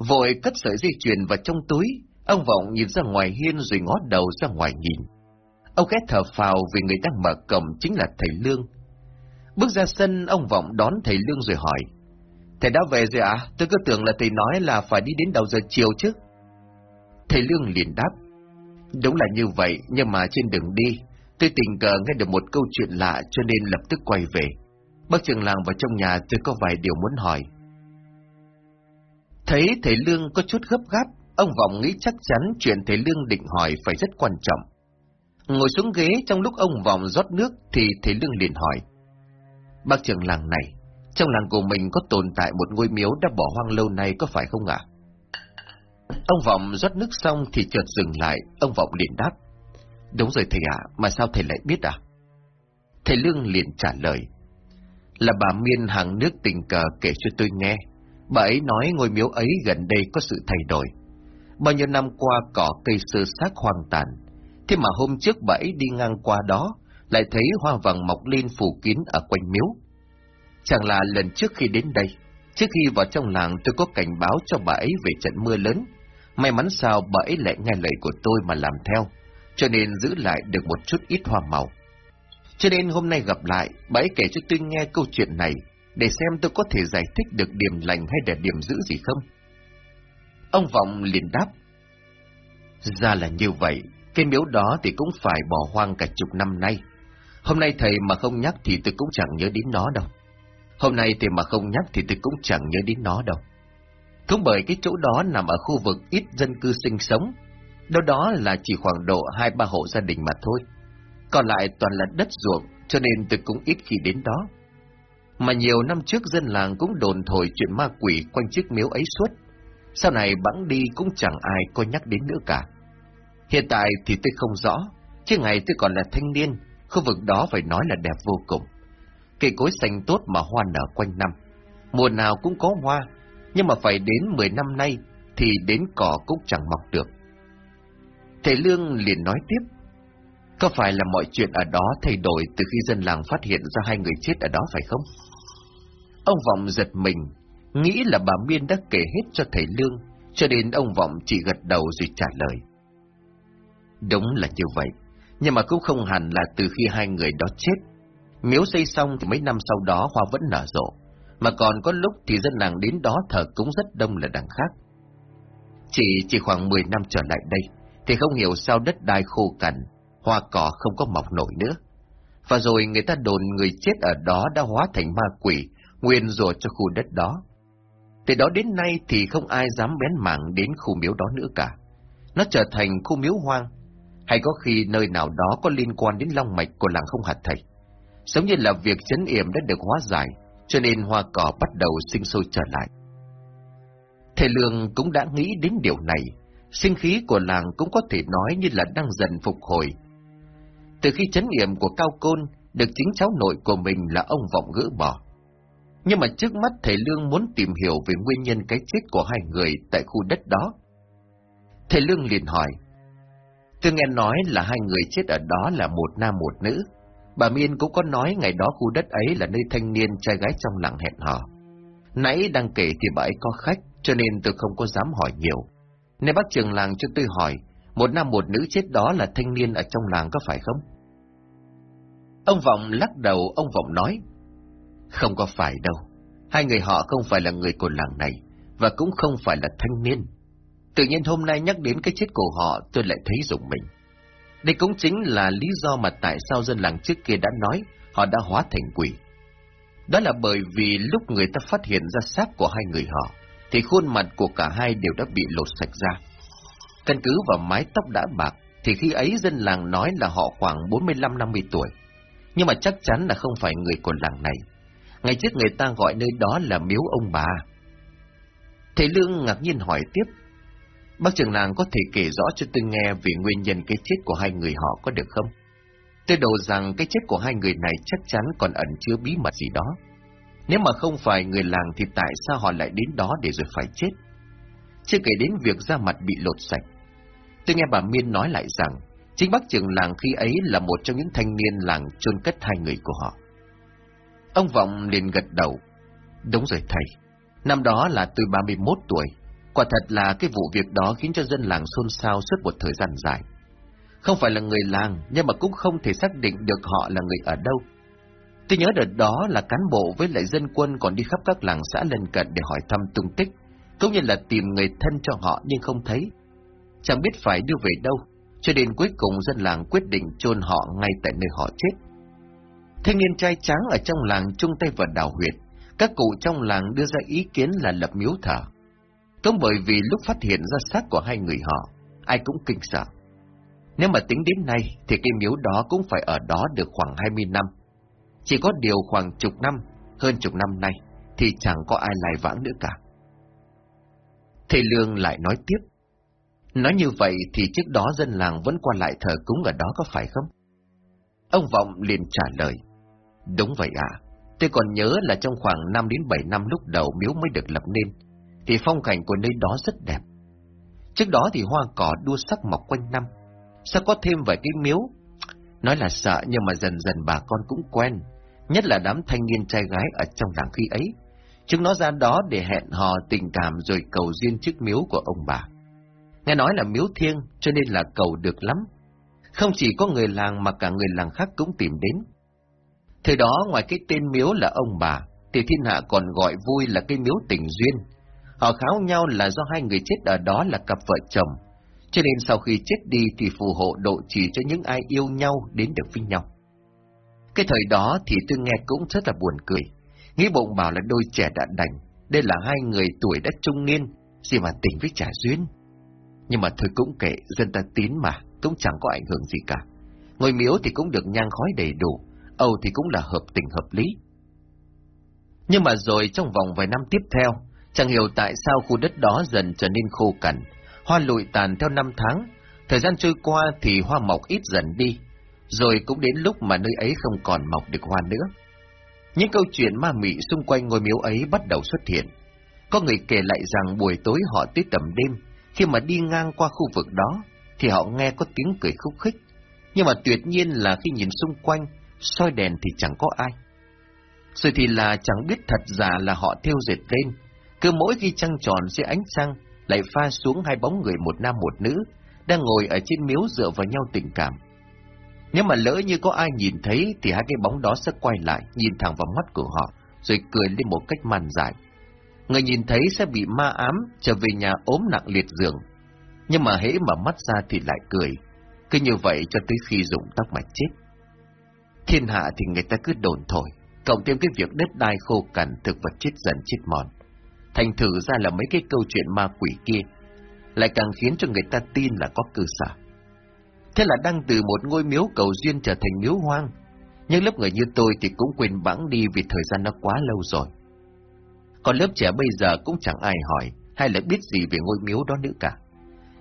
Vội cất sợi dây chuyền vào trong túi, ông Vọng nhìn ra ngoài hiên rồi ngó đầu ra ngoài nhìn. Ông ghé thở phào vì người đang mở cổng chính là thầy Lương. Bước ra sân, ông Vọng đón thầy Lương rồi hỏi. Thầy đã về rồi ạ? À? Tôi cứ tưởng là thầy nói là phải đi đến đầu giờ chiều chứ. Thầy Lương liền đáp. Đúng là như vậy, nhưng mà trên đường đi, tôi tình cờ nghe được một câu chuyện lạ cho nên lập tức quay về. Bác trường làng vào trong nhà tôi có vài điều muốn hỏi. Thấy thầy Lương có chút gấp gáp, ông Vọng nghĩ chắc chắn chuyện thầy Lương định hỏi phải rất quan trọng. Ngồi xuống ghế trong lúc ông Vọng rót nước thì thầy Lương liền hỏi. Bác trường làng này, trong làng của mình có tồn tại một ngôi miếu đã bỏ hoang lâu nay có phải không ạ? Ông Vọng rót nước xong thì chợt dừng lại, ông Vọng liền đáp. Đúng rồi thầy ạ, mà sao thầy lại biết à? Thầy Lương liền trả lời. Là bà Miên hàng nước tình cờ kể cho tôi nghe. Bà ấy nói ngôi miếu ấy gần đây có sự thay đổi. Bao nhiêu năm qua cỏ cây sơ xác hoang tàn. Thế mà hôm trước bà ấy đi ngang qua đó, lại thấy hoa vàng mọc lên phủ kín ở quanh miếu. Chẳng là lần trước khi đến đây, trước khi vào trong làng tôi có cảnh báo cho bà ấy về trận mưa lớn, May mắn sao bà ấy lại nghe lời của tôi mà làm theo, cho nên giữ lại được một chút ít hoa màu. Cho nên hôm nay gặp lại, bà ấy kể cho tôi nghe câu chuyện này, để xem tôi có thể giải thích được điểm lành hay là điểm giữ gì không. Ông Vọng liền đáp. Ra là như vậy, cái miếu đó thì cũng phải bỏ hoang cả chục năm nay. Hôm nay thầy mà không nhắc thì tôi cũng chẳng nhớ đến nó đâu. Hôm nay thầy mà không nhắc thì tôi cũng chẳng nhớ đến nó đâu. Cũng bởi cái chỗ đó nằm ở khu vực ít dân cư sinh sống, đâu đó là chỉ khoảng độ hai ba hộ gia đình mà thôi. Còn lại toàn là đất ruộng, cho nên tôi cũng ít khi đến đó. Mà nhiều năm trước dân làng cũng đồn thổi chuyện ma quỷ quanh chiếc miếu ấy suốt. Sau này bẵng đi cũng chẳng ai có nhắc đến nữa cả. Hiện tại thì tôi không rõ, chứ ngày tôi còn là thanh niên, khu vực đó phải nói là đẹp vô cùng. Cây cối xanh tốt mà hoa nở quanh năm. Mùa nào cũng có hoa, nhưng mà phải đến 10 năm nay thì đến cỏ cũng chẳng mọc được. Thầy Lương liền nói tiếp, có phải là mọi chuyện ở đó thay đổi từ khi dân làng phát hiện ra hai người chết ở đó phải không? Ông Vọng giật mình, nghĩ là bà Miên đã kể hết cho thầy Lương, cho nên ông Vọng chỉ gật đầu rồi trả lời. Đúng là như vậy, nhưng mà cũng không hẳn là từ khi hai người đó chết. Miếu xây xong thì mấy năm sau đó hoa vẫn nở rộ mà còn có lúc thì dân làng đến đó thờ cúng rất đông là đằng khác. Chỉ chỉ khoảng 10 năm trở lại đây, thì không hiểu sao đất đai khô cằn, hoa cỏ không có mọc nổi nữa. Và rồi người ta đồn người chết ở đó đã hóa thành ma quỷ, nguyên rủa cho khu đất đó. Từ đó đến nay thì không ai dám bén mảng đến khu miếu đó nữa cả. Nó trở thành khu miếu hoang, hay có khi nơi nào đó có liên quan đến long mạch của làng không hạt thầy. Giống như là việc chấn yểm đã được hóa giải, cho nên hoa cỏ bắt đầu sinh sôi trở lại. Thầy Lương cũng đã nghĩ đến điều này, sinh khí của làng cũng có thể nói như là đang dần phục hồi. Từ khi chấn yểm của Cao Côn được chính cháu nội của mình là ông Vọng gỡ bỏ. Nhưng mà trước mắt thầy Lương muốn tìm hiểu về nguyên nhân cái chết của hai người tại khu đất đó. Thầy Lương liền hỏi, Tôi nghe nói là hai người chết ở đó là một nam một nữ. Bà Miên cũng có nói ngày đó khu đất ấy là nơi thanh niên trai gái trong làng hẹn hò. Nãy đang kể thì bà ấy có khách, cho nên tôi không có dám hỏi nhiều. Nên bác trường làng cho tôi hỏi, một nam một nữ chết đó là thanh niên ở trong làng có phải không? Ông Vọng lắc đầu, ông Vọng nói, không có phải đâu. Hai người họ không phải là người của làng này, và cũng không phải là thanh niên. Tự nhiên hôm nay nhắc đến cái chết của họ tôi lại thấy rùng mình. Đây cũng chính là lý do mà tại sao dân làng trước kia đã nói họ đã hóa thành quỷ. Đó là bởi vì lúc người ta phát hiện ra xác của hai người họ, thì khuôn mặt của cả hai đều đã bị lột sạch ra. Căn cứ vào mái tóc đã bạc, thì khi ấy dân làng nói là họ khoảng 45-50 tuổi. Nhưng mà chắc chắn là không phải người của làng này. Ngày trước người ta gọi nơi đó là miếu ông bà. Thầy Lương ngạc nhiên hỏi tiếp, Bác trưởng làng có thể kể rõ cho tôi nghe về nguyên nhân cái chết của hai người họ có được không? Tôi đầu rằng cái chết của hai người này chắc chắn còn ẩn chứa bí mật gì đó. Nếu mà không phải người làng thì tại sao họ lại đến đó để rồi phải chết? Chưa kể đến việc da mặt bị lột sạch. Tôi nghe bà Miên nói lại rằng, chính bác trưởng làng khi ấy là một trong những thanh niên làng chôn cất hai người của họ. Ông Vọng liền gật đầu. Đúng rồi thầy, năm đó là tôi 31 tuổi, Quả thật là cái vụ việc đó khiến cho dân làng xôn xao suốt một thời gian dài. Không phải là người làng, nhưng mà cũng không thể xác định được họ là người ở đâu. Tôi nhớ đợt đó là cán bộ với lại dân quân còn đi khắp các làng xã lân cận để hỏi thăm tung tích, cũng như là tìm người thân cho họ nhưng không thấy. Chẳng biết phải đưa về đâu, cho đến cuối cùng dân làng quyết định chôn họ ngay tại nơi họ chết. Thanh niên trai tráng ở trong làng chung tay vào đào huyệt, các cụ trong làng đưa ra ý kiến là lập miếu thờ. Cũng bởi vì lúc phát hiện ra xác của hai người họ, ai cũng kinh sợ. Nếu mà tính đến nay thì cái miếu đó cũng phải ở đó được khoảng 20 năm. Chỉ có điều khoảng chục năm, hơn chục năm nay, thì chẳng có ai lại vãng nữa cả. Thầy Lương lại nói tiếp. Nói như vậy thì trước đó dân làng vẫn qua lại thờ cúng ở đó có phải không? Ông Vọng liền trả lời. Đúng vậy ạ. Tôi còn nhớ là trong khoảng 5 đến 7 năm lúc đầu miếu mới được lập nên, thì phong cảnh của nơi đó rất đẹp. Trước đó thì hoa cỏ đua sắc mọc quanh năm, sao có thêm vài cái miếu? Nói là sợ nhưng mà dần dần bà con cũng quen, nhất là đám thanh niên trai gái ở trong làng khi ấy. Chúng nó ra đó để hẹn hò tình cảm rồi cầu duyên trước miếu của ông bà. Nghe nói là miếu thiêng cho nên là cầu được lắm. Không chỉ có người làng mà cả người làng khác cũng tìm đến. Thời đó ngoài cái tên miếu là ông bà, thì thiên hạ còn gọi vui là cái miếu tình duyên, Họ kháo nhau là do hai người chết ở đó là cặp vợ chồng, cho nên sau khi chết đi thì phù hộ độ trì cho những ai yêu nhau đến được với nhau. Cái thời đó thì tôi nghe cũng rất là buồn cười, nghĩ bụng bảo là đôi trẻ đã đành, đây là hai người tuổi đã trung niên, gì mà tình với trả duyên. Nhưng mà thôi cũng kệ, dân ta tín mà, cũng chẳng có ảnh hưởng gì cả. ngồi miếu thì cũng được nhang khói đầy đủ, Âu thì cũng là hợp tình hợp lý. Nhưng mà rồi trong vòng vài năm tiếp theo, Chẳng hiểu tại sao khu đất đó dần trở nên khô cằn, hoa lụi tàn theo năm tháng, thời gian trôi qua thì hoa mọc ít dần đi, rồi cũng đến lúc mà nơi ấy không còn mọc được hoa nữa. Những câu chuyện ma mị xung quanh ngôi miếu ấy bắt đầu xuất hiện. Có người kể lại rằng buổi tối họ tới tầm đêm, khi mà đi ngang qua khu vực đó, thì họ nghe có tiếng cười khúc khích. Nhưng mà tuyệt nhiên là khi nhìn xung quanh, soi đèn thì chẳng có ai. Rồi thì là chẳng biết thật giả là họ theo dệt lên, cứ mỗi khi trăng tròn dưới ánh trăng, lại pha xuống hai bóng người một nam một nữ, đang ngồi ở trên miếu dựa vào nhau tình cảm. Nếu mà lỡ như có ai nhìn thấy thì hai cái bóng đó sẽ quay lại, nhìn thẳng vào mắt của họ, rồi cười lên một cách man dại. Người nhìn thấy sẽ bị ma ám, trở về nhà ốm nặng liệt giường. Nhưng mà hễ mà mắt ra thì lại cười. Cứ như vậy cho tới khi rụng tóc mà chết. Thiên hạ thì người ta cứ đồn thổi, cộng thêm cái việc đất đai khô cằn thực vật chết dần chết mòn. Thành thử ra là mấy cái câu chuyện ma quỷ kia, lại càng khiến cho người ta tin là có cơ sở. Thế là đang từ một ngôi miếu cầu duyên trở thành miếu hoang. Nhưng lớp người như tôi thì cũng quên bẵng đi vì thời gian nó quá lâu rồi. Còn lớp trẻ bây giờ cũng chẳng ai hỏi hay là biết gì về ngôi miếu đó nữa cả.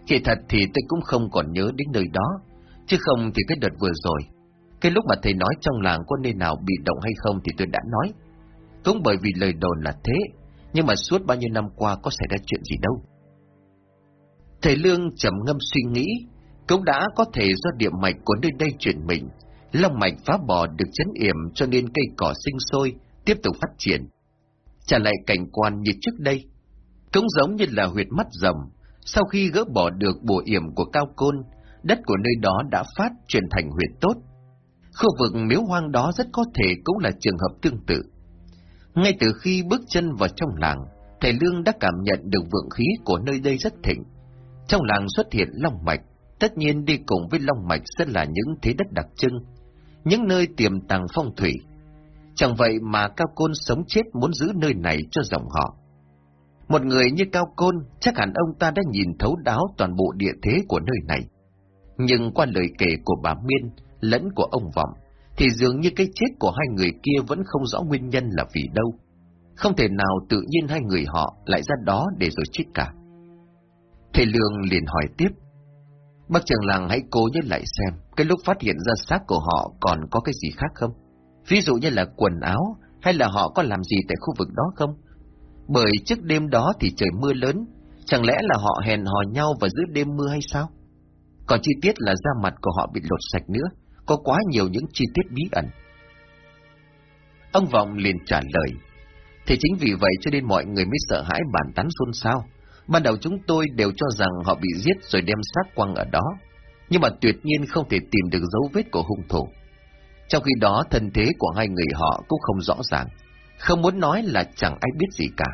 Kỳ thật thì tôi cũng không còn nhớ đến nơi đó, chứ không thì cái đợt vừa rồi, cái lúc mà thầy nói trong làng có nơi nào bị động hay không thì tôi đã nói. Cũng bởi vì lời đồn là thế, nhưng mà suốt bao nhiêu năm qua có xảy ra chuyện gì đâu. Thầy Lương trầm ngâm suy nghĩ, cũng đã có thể do địa mạch của nơi đây chuyển mình, long mạch phá bò được chấn yểm cho nên cây cỏ sinh sôi, tiếp tục phát triển. Trả lại cảnh quan như trước đây, cũng giống như là huyệt mắt rồng, sau khi gỡ bỏ được bùa yểm của cao côn, đất của nơi đó đã phát chuyển thành huyệt tốt. Khu vực miếu hoang đó rất có thể cũng là trường hợp tương tự. Ngay từ khi bước chân vào trong làng, thầy Lương đã cảm nhận được vượng khí của nơi đây rất thịnh. Trong làng xuất hiện long mạch, tất nhiên đi cùng với long mạch sẽ là những thế đất đặc trưng, những nơi tiềm tàng phong thủy. Chẳng vậy mà Cao Côn sống chết muốn giữ nơi này cho dòng họ. Một người như Cao Côn, chắc hẳn ông ta đã nhìn thấu đáo toàn bộ địa thế của nơi này. Nhưng qua lời kể của bà Miên, lẫn của ông Vọng, thì dường như cái chết của hai người kia vẫn không rõ nguyên nhân là vì đâu. Không thể nào tự nhiên hai người họ lại ra đó để rồi chết cả. Thầy Lương liền hỏi tiếp. Bác trưởng làng hãy cố nhớ lại xem, cái lúc phát hiện ra xác của họ còn có cái gì khác không? Ví dụ như là quần áo, hay là họ có làm gì tại khu vực đó không? Bởi trước đêm đó thì trời mưa lớn, chẳng lẽ là họ hẹn hò nhau và giữa đêm mưa hay sao? Còn chi tiết là da mặt của họ bị lột sạch nữa, có quá nhiều những chi tiết bí ẩn. Ông Vọng liền trả lời, thì chính vì vậy cho nên mọi người mới sợ hãi bàn tán xôn xao. Ban đầu chúng tôi đều cho rằng họ bị giết rồi đem xác quăng ở đó, nhưng mà tuyệt nhiên không thể tìm được dấu vết của hung thủ. Trong khi đó thân thế của hai người họ cũng không rõ ràng, không muốn nói là chẳng ai biết gì cả.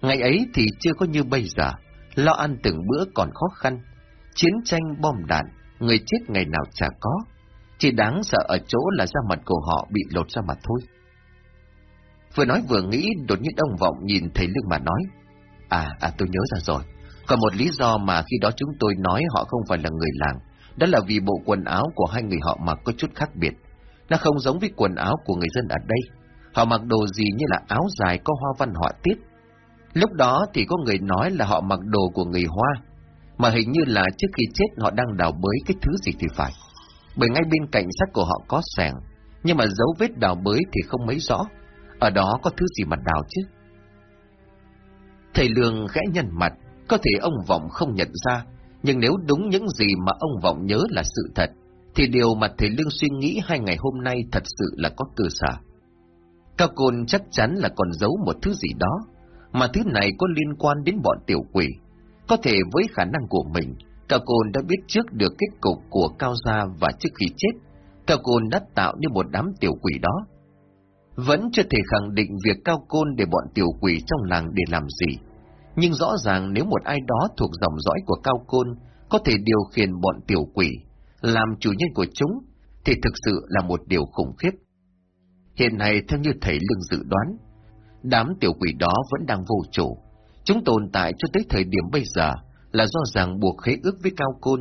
Ngày ấy thì chưa có như bây giờ, lo ăn từng bữa còn khó khăn, chiến tranh bom đạn, người chết ngày nào chả có, chỉ đáng sợ ở chỗ là da mặt của họ bị lột ra mặt thôi. Vừa nói vừa nghĩ, đột nhiên ông Vọng nhìn thấy Lương mà nói, À, à tôi nhớ ra rồi, còn một lý do mà khi đó chúng tôi nói họ không phải là người làng, đó là vì bộ quần áo của hai người họ mặc có chút khác biệt. Nó không giống với quần áo của người dân ở đây. Họ mặc đồ gì như là áo dài có hoa văn họa tiết. Lúc đó thì có người nói là họ mặc đồ của người Hoa, mà hình như là trước khi chết họ đang đào bới cái thứ gì thì phải. Bởi ngay bên cạnh xác của họ có sẻng, nhưng mà dấu vết đào bới thì không mấy rõ. Ở đó có thứ gì mà đào chứ? Thầy Lương khẽ nhân mặt, có thể ông Vọng không nhận ra, nhưng nếu đúng những gì mà ông Vọng nhớ là sự thật, thì điều mà thầy Lương suy nghĩ hai ngày hôm nay thật sự là có cơ sở. Cao Côn chắc chắn là còn giấu một thứ gì đó, mà thứ này có liên quan đến bọn tiểu quỷ. Có thể với khả năng của mình, Cao Côn đã biết trước được kết cục của Cao Gia và trước khi chết, Cao Côn đã tạo nên một đám tiểu quỷ đó. Vẫn chưa thể khẳng định việc Cao Côn để bọn tiểu quỷ trong làng để làm gì, nhưng rõ ràng nếu một ai đó thuộc dòng dõi của Cao Côn có thể điều khiển bọn tiểu quỷ, làm chủ nhân của chúng, thì thực sự là một điều khủng khiếp. Hiện nay theo như thầy Lương dự đoán, đám tiểu quỷ đó vẫn đang vô chủ. Chúng tồn tại cho tới thời điểm bây giờ là do ràng buộc khế ước với Cao Côn.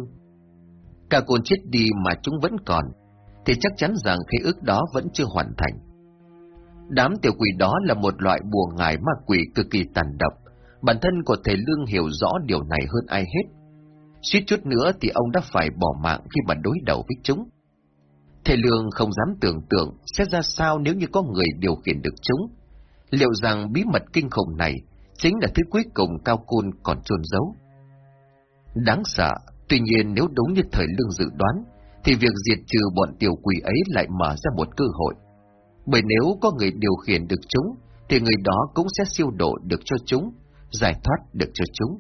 Cao Côn chết đi mà chúng vẫn còn, thì chắc chắn rằng khế ước đó vẫn chưa hoàn thành. Đám tiểu quỷ đó là một loại bùa ngải ma quỷ cực kỳ tàn độc. Bản thân của thầy Lương hiểu rõ điều này hơn ai hết. Suýt chút nữa thì ông đã phải bỏ mạng khi mà đối đầu với chúng. Thầy Lương không dám tưởng tượng sẽ ra sao nếu như có người điều khiển được chúng. Liệu rằng bí mật kinh khủng này chính là thứ cuối cùng Cao Côn còn trôn giấu? Đáng sợ, tuy nhiên nếu đúng như thời Lương dự đoán, thì việc diệt trừ bọn tiểu quỷ ấy lại mở ra một cơ hội. Bởi nếu có người điều khiển được chúng, thì người đó cũng sẽ siêu độ được cho chúng, giải thoát được cho chúng.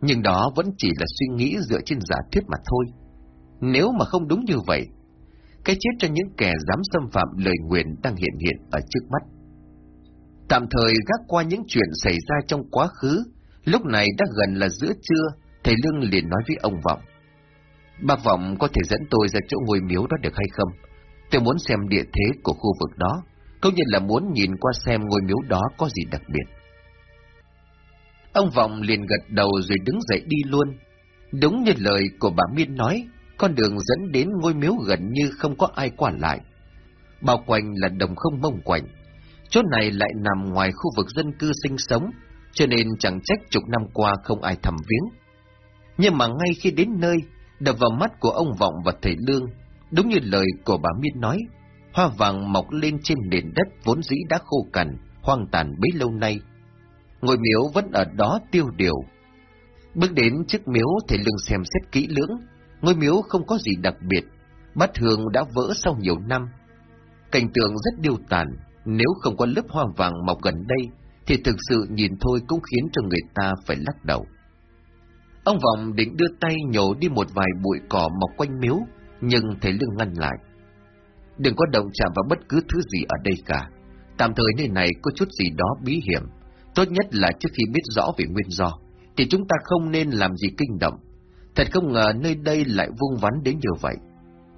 Nhưng đó vẫn chỉ là suy nghĩ dựa trên giả thuyết mà thôi. Nếu mà không đúng như vậy, cái chết cho những kẻ dám xâm phạm lời nguyện đang hiện hiện ở trước mắt. Tạm thời gác qua những chuyện xảy ra trong quá khứ, lúc này đã gần là giữa trưa, thầy Lương liền nói với ông Vọng. Bác Vọng có thể dẫn tôi ra chỗ ngôi miếu đó được hay không? Tôi muốn xem địa thế của khu vực đó, cũng như là muốn nhìn qua xem ngôi miếu đó có gì đặc biệt. Ông Vọng liền gật đầu rồi đứng dậy đi luôn. Đúng như lời của bà Miên nói, con đường dẫn đến ngôi miếu gần như không có ai qua lại. Bao quanh là đồng không mông quạnh. Chỗ này lại nằm ngoài khu vực dân cư sinh sống, cho nên chẳng trách chục năm qua không ai thăm viếng. Nhưng mà ngay khi đến nơi, đập vào mắt của ông Vọng và thầy Lương, đúng như lời của bà Miên nói, hoa vàng mọc lên trên nền đất vốn dĩ đã khô cằn, hoang tàn bấy lâu nay. Ngôi miếu vẫn ở đó tiêu điều. Bước đến trước miếu thầy Lương xem xét kỹ lưỡng, ngôi miếu không có gì đặc biệt, bát hương đã vỡ sau nhiều năm. Cảnh tượng rất điêu tàn, nếu không có lớp hoa vàng mọc gần đây, thì thực sự nhìn thôi cũng khiến cho người ta phải lắc đầu. Ông Vọng định đưa tay nhổ đi một vài bụi cỏ mọc quanh miếu, nhưng thấy lưng ngăn lại. Đừng có động chạm vào bất cứ thứ gì ở đây cả. Tạm thời nơi này có chút gì đó bí hiểm. Tốt nhất là trước khi biết rõ về nguyên do, thì chúng ta không nên làm gì kinh động. Thật không ngờ nơi đây lại vuông vắn đến như vậy.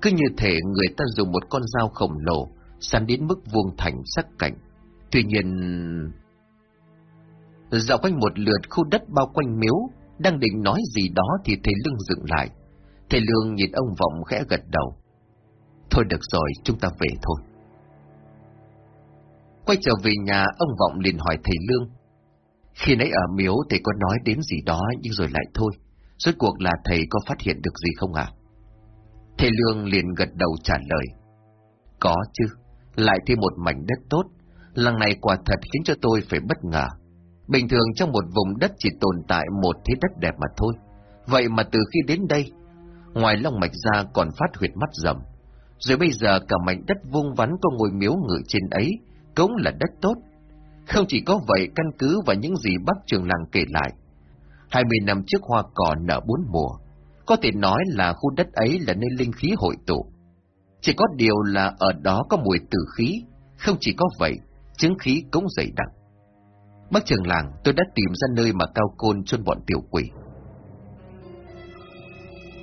Cứ như thể người ta dùng một con dao khổng lồ, săn đến mức vuông thành sắc cảnh. Tuy nhiên... Dạo quanh một lượt khu đất bao quanh miếu, đang định nói gì đó thì thầy Lương dựng lại. Thầy Lương nhìn ông Vọng khẽ gật đầu. Thôi được rồi, chúng ta về thôi. Quay trở về nhà, ông Vọng liền hỏi thầy Lương. Khi nãy ở miếu thầy có nói đến gì đó nhưng rồi lại thôi. Rốt cuộc là thầy có phát hiện được gì không ạ? Thầy Lương liền gật đầu trả lời. Có chứ, lại thêm một mảnh đất tốt. Lần này quả thật khiến cho tôi phải bất ngờ. Bình thường trong một vùng đất chỉ tồn tại một thế đất đẹp mà thôi. Vậy mà từ khi đến đây, ngoài long mạch ra còn phát huyệt mắt rầm. Rồi bây giờ cả mảnh đất vuông vắn có ngôi miếu ngự trên ấy, cũng là đất tốt. Không chỉ có vậy, căn cứ vào những gì bác trường làng kể lại. Hai mươi năm trước hoa cỏ nở bốn mùa, có thể nói là khu đất ấy là nơi linh khí hội tụ. Chỉ có điều là ở đó có mùi tử khí, không chỉ có vậy, chứng khí cũng dày đặc. Bác trường làng, tôi đã tìm ra nơi mà cao côn chôn bọn tiểu quỷ.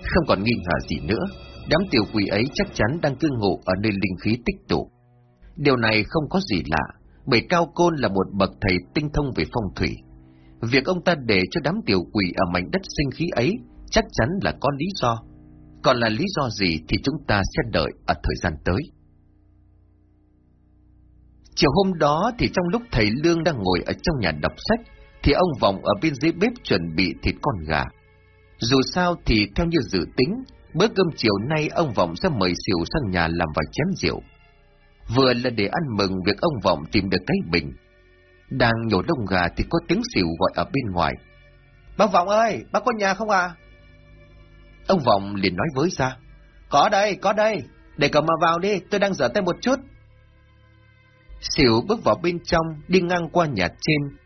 Không còn nghi ngờ gì nữa, đám tiểu quỷ ấy chắc chắn đang cư ngụ ở nơi linh khí tích tụ. Điều này không có gì lạ, bởi Cao Côn là một bậc thầy tinh thông về phong thủy. Việc ông ta để cho đám tiểu quỷ ở mảnh đất sinh khí ấy chắc chắn là có lý do. Còn là lý do gì thì chúng ta sẽ đợi ở thời gian tới. Chiều hôm đó thì trong lúc thầy Lương đang ngồi ở trong nhà đọc sách, thì ông Vọng ở bên dưới bếp chuẩn bị thịt con gà. Dù sao thì theo như dự tính, bữa cơm chiều nay ông Vọng sẽ mời xỉu sang nhà làm vài chén rượu. Vừa là để ăn mừng việc ông Vọng tìm được cái bình. Đang nhổ lông gà thì có tiếng xỉu gọi ở bên ngoài. Bác Vọng ơi, bác có nhà không à? Ông Vọng liền nói với ra. Có đây, có đây, để cậu mà vào đi, tôi đang rửa tay một chút. Xỉu bước vào bên trong, đi ngang qua nhà trên.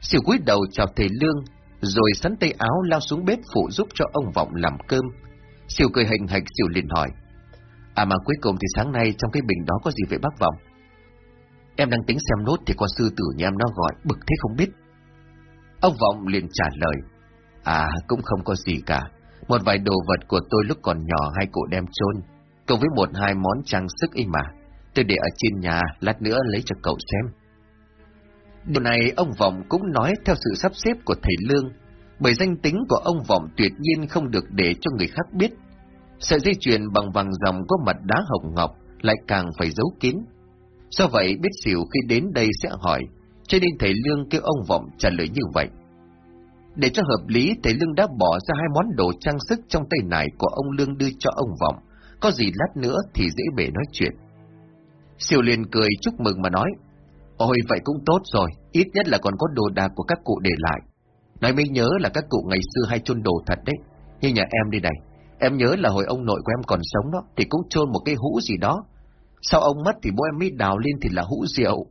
Xỉu cúi đầu chào thầy Lương, rồi sắn tay áo lao xuống bếp phụ giúp cho ông Vọng làm cơm. Xỉu cười hình hạch Xỉu liền hỏi. À mà cuối cùng thì sáng nay trong cái bình đó có gì vậy bác Vọng? Em đang tính xem nốt thì con sư tử nhà em nó gọi, bực thế không biết. Ông Vọng liền trả lời. À, cũng không có gì cả. Một vài đồ vật của tôi lúc còn nhỏ hai cụ đem chôn cùng với một hai món trang sức y mà. Tôi để ở trên nhà, lát nữa lấy cho cậu xem. Điều này ông Vọng cũng nói theo sự sắp xếp của thầy Lương, bởi danh tính của ông Vọng tuyệt nhiên không được để cho người khác biết. Sợi dây chuyền bằng vàng dòng có mặt đá hồng ngọc lại càng phải giấu kín. Do vậy biết xỉu khi đến đây sẽ hỏi, cho nên thầy Lương kêu ông Vọng trả lời như vậy. Để cho hợp lý, thầy Lương đã bỏ ra hai món đồ trang sức trong tay nải của ông Lương đưa cho ông Vọng, có gì lát nữa thì dễ bể nói chuyện. Siêu liền cười chúc mừng mà nói, Ôi vậy cũng tốt rồi, ít nhất là còn có đồ đạc của các cụ để lại. Nói mới nhớ là các cụ ngày xưa hay chôn đồ thật đấy, như nhà em đi này. Em nhớ là hồi ông nội của em còn sống đó, thì cũng chôn một cái hũ gì đó. Sau ông mất thì bố em mới đào lên thì là hũ rượu.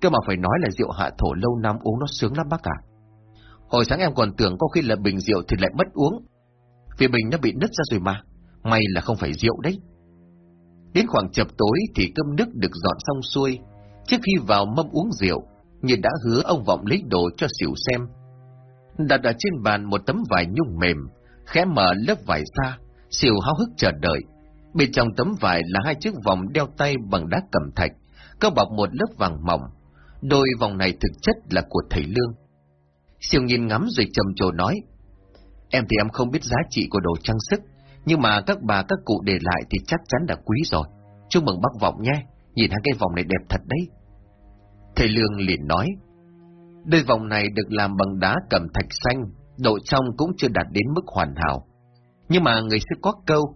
Cơ mà phải nói là rượu hạ thổ lâu năm uống nó sướng lắm bác ạ. Hồi sáng em còn tưởng có khi là bình rượu thì lại mất uống. Vì bình nó bị nứt ra rồi mà. May là không phải rượu đấy. Đến khoảng chập tối thì cơm nước được dọn xong xuôi. Trước khi vào mâm uống rượu, như đã hứa ông Vọng lấy đồ cho xỉu xem. Đặt ở trên bàn một tấm vải nhung mềm, khẽ mở lớp vải ra, xỉu háo hức chờ đợi. Bên trong tấm vải là hai chiếc vòng đeo tay bằng đá cẩm thạch, có bọc một lớp vàng mỏng. Đôi vòng này thực chất là của thầy Lương. Siêu nhìn ngắm rồi trầm trồ nói, Em thì em không biết giá trị của đồ trang sức, nhưng mà các bà các cụ để lại thì chắc chắn là quý rồi. Chúc mừng bác vọng nhé, nhìn hai cái vòng này đẹp thật đấy. Thầy Lương liền nói, đôi vòng này được làm bằng đá cẩm thạch xanh, độ trong cũng chưa đạt đến mức hoàn hảo. Nhưng mà người sẽ có câu,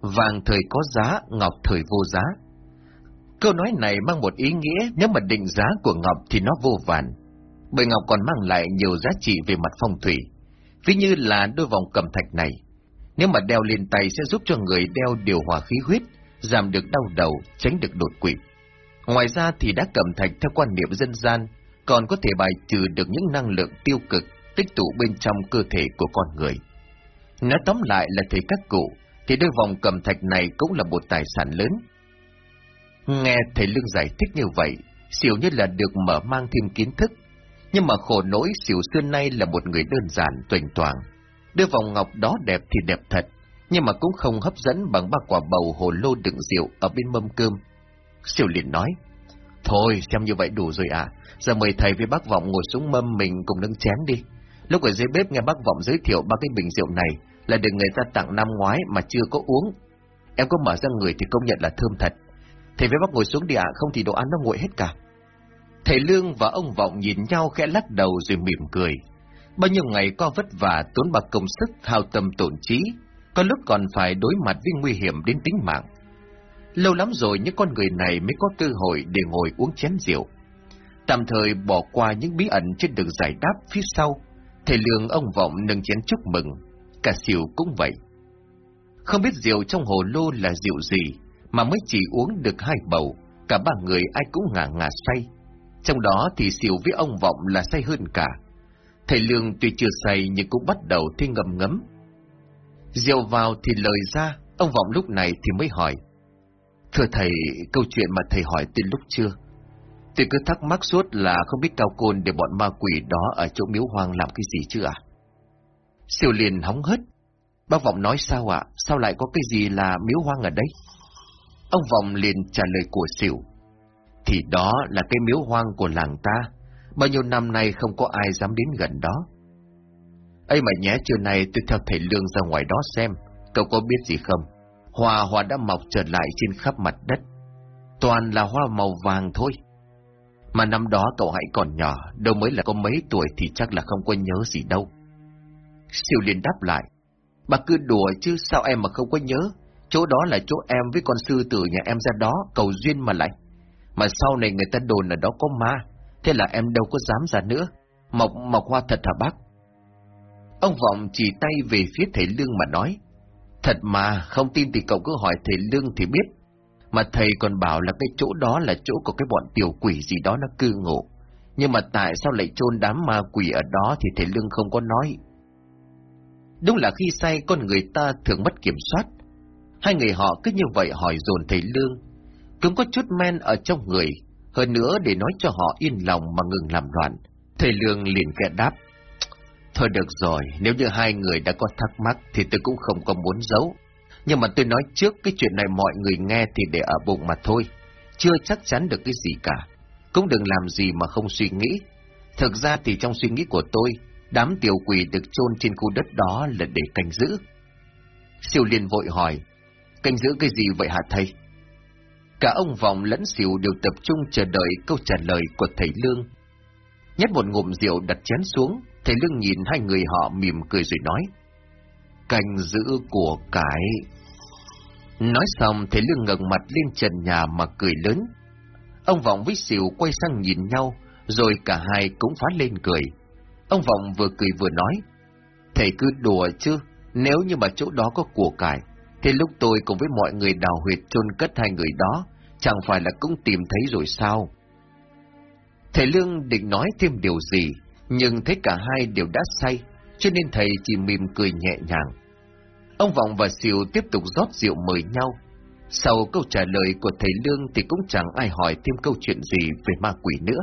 vàng thời có giá, ngọc thời vô giá. Câu nói này mang một ý nghĩa nếu mà định giá của ngọc thì nó vô vàn, bởi ngọc còn mang lại nhiều giá trị về mặt phong thủy. Ví như là đôi vòng cầm thạch này, nếu mà đeo lên tay sẽ giúp cho người đeo điều hòa khí huyết, giảm được đau đầu, tránh được đột quỵ. Ngoài ra thì đá cầm thạch theo quan niệm dân gian, còn có thể bài trừ được những năng lượng tiêu cực tích tụ bên trong cơ thể của con người. Nói tóm lại là thầy các cụ, thì đôi vòng cầm thạch này cũng là một tài sản lớn. Nghe thầy Lương giải thích như vậy, xỉu như là được mở mang thêm kiến thức, nhưng mà khổ nỗi xỉu xưa nay là một người đơn giản, tuỳnh toàn, Đưa vòng ngọc đó đẹp thì đẹp thật, nhưng mà cũng không hấp dẫn bằng ba quả bầu hồ lô đựng rượu ở bên mâm cơm. Siêu liền nói, Thôi, xem như vậy đủ rồi à, giờ mời thầy với bác Vọng ngồi xuống mâm mình cùng nâng chén đi. Lúc ở dưới bếp nghe bác Vọng giới thiệu ba cái bình rượu này là được người ta tặng năm ngoái mà chưa có uống. Em có mở ra người thì công nhận là thơm thật. Thầy với bác ngồi xuống đi ạ, không thì đồ ăn nó nguội hết cả. Thầy Lương và ông Vọng nhìn nhau khẽ lắc đầu rồi mỉm cười. Bao nhiêu ngày co vất vả tốn bạc công sức, hao tâm tổn trí, có lúc còn phải đối mặt với nguy hiểm đến tính mạng. Lâu lắm rồi những con người này mới có cơ hội để ngồi uống chén rượu. Tạm thời bỏ qua những bí ẩn trên đường giải đáp phía sau, thầy Lương ông Vọng nâng chén chúc mừng, cả xỉu cũng vậy. Không biết rượu trong hồ lô là rượu gì, mà mới chỉ uống được hai bầu, cả ba người ai cũng ngả ngả say. Trong đó thì xỉu với ông Vọng là say hơn cả. Thầy Lương tuy chưa say nhưng cũng bắt đầu thi ngầm ngấm. Rượu vào thì lời ra, ông Vọng lúc này thì mới hỏi. Thưa thầy, câu chuyện mà thầy hỏi từ lúc chưa? Tôi cứ thắc mắc suốt là không biết cao côn để bọn ma quỷ đó ở chỗ miếu hoang làm cái gì chứ à? Siêu liền hóng hất. Bác Vọng nói sao ạ? Sao lại có cái gì là miếu hoang ở đấy? Ông Vọng liền trả lời của Siêu. Thì đó là cái miếu hoang của làng ta. Bao nhiêu năm nay không có ai dám đến gần đó. ấy mà nhé, trưa nay tôi theo thầy Lương ra ngoài đó xem. Cậu có biết gì không? Hoa hoa đã mọc trở lại trên khắp mặt đất. Toàn là hoa màu vàng thôi. Mà năm đó cậu hãy còn nhỏ, đâu mới là có mấy tuổi thì chắc là không có nhớ gì đâu. Siêu liền đáp lại. Bà cứ đùa chứ sao em mà không có nhớ. Chỗ đó là chỗ em với con sư tử nhà em ra đó, cầu duyên mà lại. Mà sau này người ta đồn là đó có ma, thế là em đâu có dám ra nữa. Mọc mọc hoa thật hả bác? Ông Vọng chỉ tay về phía thầy Lương mà nói. Thật mà, không tin thì cậu cứ hỏi thầy Lương thì biết. Mà thầy còn bảo là cái chỗ đó là chỗ của cái bọn tiểu quỷ gì đó nó cư ngụ. Nhưng mà tại sao lại chôn đám ma quỷ ở đó thì thầy Lương không có nói. Đúng là khi say con người ta thường mất kiểm soát. Hai người họ cứ như vậy hỏi dồn thầy Lương. Cũng có chút men ở trong người, hơn nữa để nói cho họ yên lòng mà ngừng làm loạn. Thầy Lương liền kẹt đáp. Thôi được rồi, nếu như hai người đã có thắc mắc thì tôi cũng không có muốn giấu. Nhưng mà tôi nói trước cái chuyện này mọi người nghe thì để ở bụng mà thôi. Chưa chắc chắn được cái gì cả. Cũng đừng làm gì mà không suy nghĩ. Thực ra thì trong suy nghĩ của tôi, đám tiểu quỷ được chôn trên khu đất đó là để canh giữ. Siêu liền vội hỏi, canh giữ cái gì vậy hả thầy? Cả ông Vọng lẫn xỉu đều tập trung chờ đợi câu trả lời của thầy Lương. Nhét một ngụm rượu đặt chén xuống, thầy Lương nhìn hai người họ mỉm cười rồi nói, canh giữ của cái. Nói xong, thầy Lương ngẩng mặt lên trần nhà mà cười lớn. Ông Vọng với xỉu quay sang nhìn nhau, rồi cả hai cũng phá lên cười. Ông Vọng vừa cười vừa nói, thầy cứ đùa chứ, nếu như mà chỗ đó có của cải, thế lúc tôi cùng với mọi người đào huyệt chôn cất hai người đó, chẳng phải là cũng tìm thấy rồi sao? Thầy Lương định nói thêm điều gì, nhưng thấy cả hai đều đã say, cho nên thầy chỉ mỉm cười nhẹ nhàng. Ông Vọng và Siêu tiếp tục rót rượu mời nhau. Sau câu trả lời của thầy Lương thì cũng chẳng ai hỏi thêm câu chuyện gì về ma quỷ nữa.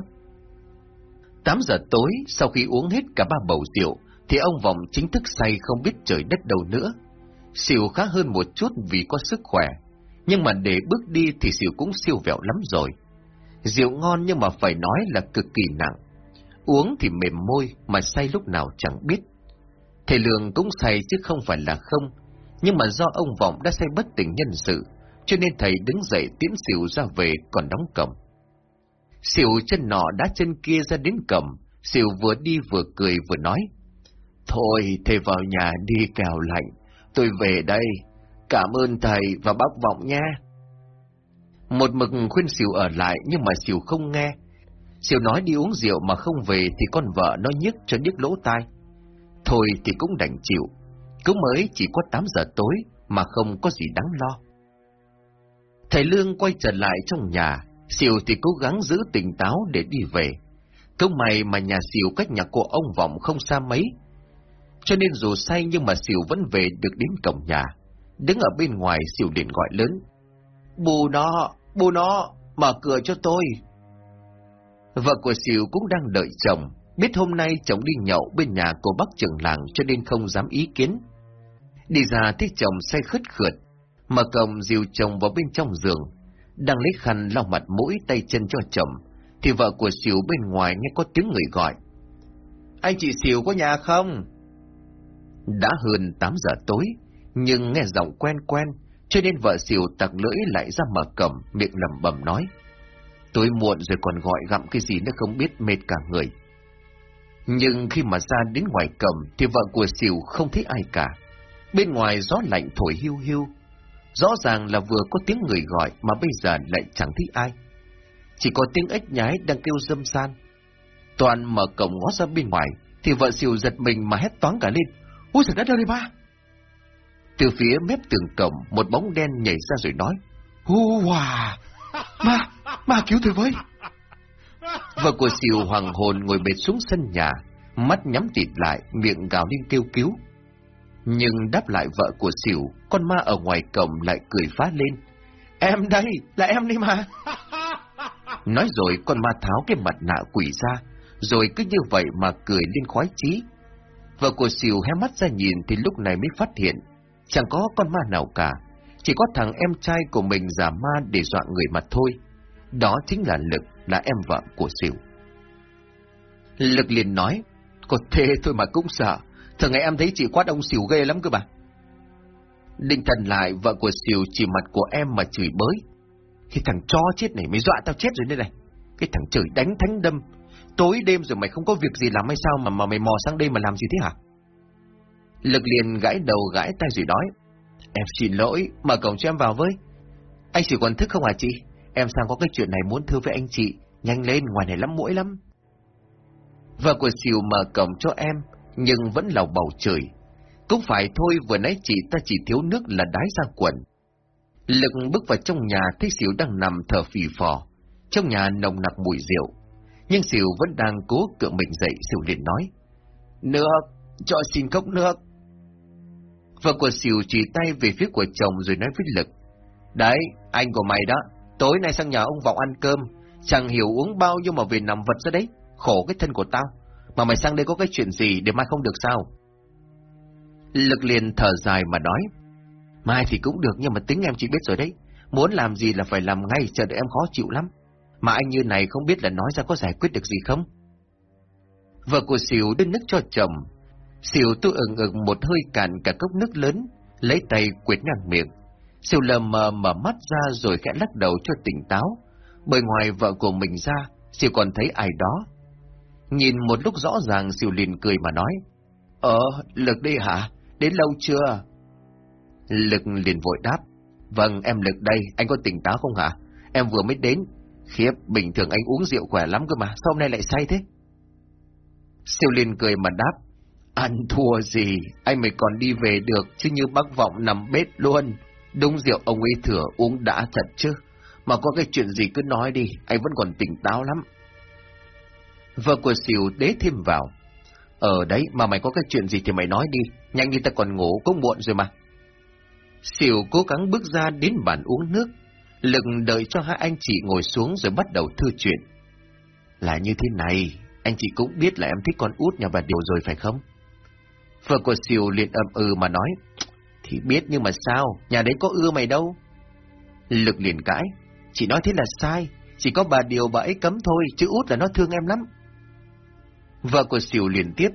8 giờ tối, sau khi uống hết cả ba bầu rượu, thì ông Vọng chính thức say không biết trời đất đâu nữa. Xỉu khá hơn một chút vì có sức khỏe, nhưng mà để bước đi thì xỉu cũng siêu vẹo lắm rồi. Rượu ngon nhưng mà phải nói là cực kỳ nặng. Uống thì mềm môi mà say lúc nào chẳng biết. Thầy Lương cũng say chứ không phải là không, nhưng mà do ông Vọng đã say bất tỉnh nhân sự, cho nên thầy đứng dậy tiễn xỉu ra về còn đóng cổng. Xỉu chân nọ đã chân kia ra đến cổng, xỉu vừa đi vừa cười vừa nói. Thôi, thầy vào nhà đi kèo lạnh, tôi về đây. Cảm ơn thầy và bác Vọng nha. Một mực khuyên xỉu ở lại nhưng mà xỉu không nghe. Xỉu nói đi uống rượu mà không về thì con vợ nó nhức cho nhức lỗ tai. Thôi thì cũng đành chịu. Cũng mới chỉ có 8 giờ tối mà không có gì đáng lo. Thầy Lương quay trở lại trong nhà, Xỉu thì cố gắng giữ tỉnh táo để đi về. Công mày mà nhà Xỉu cách nhà của ông Vọng không xa mấy. Cho nên dù say nhưng mà Xỉu vẫn về được đến cổng nhà. Đứng ở bên ngoài Xỉu liền gọi lớn. Bù nó, bù nó, mở cửa cho tôi. Vợ của Xỉu cũng đang đợi chồng, biết hôm nay chồng đi nhậu bên nhà của bác trưởng làng cho nên không dám ý kiến. Đi ra thấy chồng say khất khượt, mở cổng dìu chồng vào bên trong giường, đang lấy khăn lau mặt mũi tay chân cho chồng, thì vợ của Xỉu bên ngoài nghe có tiếng người gọi. Anh chị Xỉu có nhà không? Đã hơn 8 giờ tối, nhưng nghe giọng quen quen, cho nên vợ Xỉu tặc lưỡi lại ra mở cẩm miệng lẩm bẩm nói. Tối muộn rồi còn gọi gặm cái gì nữa không biết mệt cả người. Nhưng khi mà ra đến ngoài cẩm thì vợ của Xỉu không thấy ai cả. Bên ngoài gió lạnh thổi hiu hiu, Rõ ràng là vừa có tiếng người gọi mà bây giờ lại chẳng thấy ai. Chỉ có tiếng ếch nhái đang kêu dâm san. Toàn mở cổng ngó ra bên ngoài, thì vợ xìu giật mình mà hét toán cả lên. Ôi trời đất ơi ba! Từ phía mép tường cổng, một bóng đen nhảy ra rồi nói. Hú hòa! Ma! Ma cứu tôi với! Vợ của xìu hoàng hồn ngồi bệt xuống sân nhà, mắt nhắm tịt lại, miệng gào lên kêu cứu. Nhưng đáp lại vợ của xỉu, con ma ở ngoài cổng lại cười phá lên. Em đây, là em đi mà. Nói rồi con ma tháo cái mặt nạ quỷ ra, rồi cứ như vậy mà cười lên khoái chí. Vợ của xỉu hé mắt ra nhìn thì lúc này mới phát hiện, chẳng có con ma nào cả, chỉ có thằng em trai của mình giả ma để dọa người mà thôi. Đó chính là Lực, là em vợ của xỉu. Lực liền nói, có thế thôi mà cũng sợ, Thường ngày em thấy chị quát ông xỉu ghê lắm cơ bà. Định thần lại, vợ của xỉu chỉ mặt của em mà chửi bới. Cái thằng cho chết này mới dọa tao chết rồi đây này. Cái thằng chửi đánh thánh đâm. Tối đêm rồi mày không có việc gì làm hay sao mà mà mày mò sang đây mà làm gì thế hả? Lực liền gãi đầu gãi tay rồi nói. Em xin lỗi, mở cổng cho em vào với. Anh chỉ còn thức không hả chị? Em sang có cái chuyện này muốn thưa với anh chị. Nhanh lên, ngoài này lắm mũi lắm. Vợ của xỉu mở cổng cho em, nhưng vẫn lầu bầu trời. Cũng phải thôi vừa nãy chị ta chỉ thiếu nước là đái ra quần. Lực bước vào trong nhà thấy Xỉu đang nằm thở phì phò. Trong nhà nồng nặc mùi rượu. Nhưng Xỉu vẫn đang cố cựa mình dậy, Xỉu liền nói. Nước, cho xin cốc nước. Vợ của Xỉu chỉ tay về phía của chồng rồi nói với Lực. Đấy, anh của mày đó, tối nay sang nhà ông Vọng ăn cơm, chẳng hiểu uống bao nhiêu mà về nằm vật ra đấy, khổ cái thân của tao. Mà mày sang đây có cái chuyện gì để mai không được sao? Lực liền thở dài mà nói. Mai thì cũng được nhưng mà tính em chỉ biết rồi đấy. Muốn làm gì là phải làm ngay chờ đợi em khó chịu lắm. Mà anh như này không biết là nói ra có giải quyết được gì không? Vợ của xỉu đưa nước cho chồng. Xỉu tôi ừng ừng một hơi cạn cả cốc nước lớn, lấy tay quyệt ngang miệng. Xỉu lờ mờ mở mắt ra rồi khẽ lắc đầu cho tỉnh táo. Bởi ngoài vợ của mình ra, xỉu còn thấy ai đó Nhìn một lúc rõ ràng xỉu liền cười mà nói. Ờ, Lực đi hả? Đến lâu chưa? Lực liền vội đáp. Vâng, em Lực đây, anh có tỉnh táo không hả? Em vừa mới đến. Khiếp, bình thường anh uống rượu khỏe lắm cơ mà, sao hôm nay lại say thế? Siêu liền cười mà đáp. Ăn thua gì, anh mới còn đi về được, chứ như bác vọng nằm bếp luôn. Đúng rượu ông ấy thừa uống đã thật chứ. Mà có cái chuyện gì cứ nói đi, anh vẫn còn tỉnh táo lắm. Vợ của Siêu đế thêm vào. Ở đấy mà mày có cái chuyện gì thì mày nói đi, nhanh như ta còn ngủ cũng muộn rồi mà. Siêu cố gắng bước ra đến bàn uống nước, lực đợi cho hai anh chị ngồi xuống rồi bắt đầu thư chuyện. Là như thế này, anh chị cũng biết là em thích con út nhà bà Điều rồi phải không? Vợ của Siêu liền âm ừ mà nói, thì biết nhưng mà sao, nhà đấy có ưa mày đâu. Lực liền cãi, chị nói thế là sai, chỉ có bà điều bà ấy cấm thôi, chứ út là nó thương em lắm. Vợ của Siêu liền tiếp,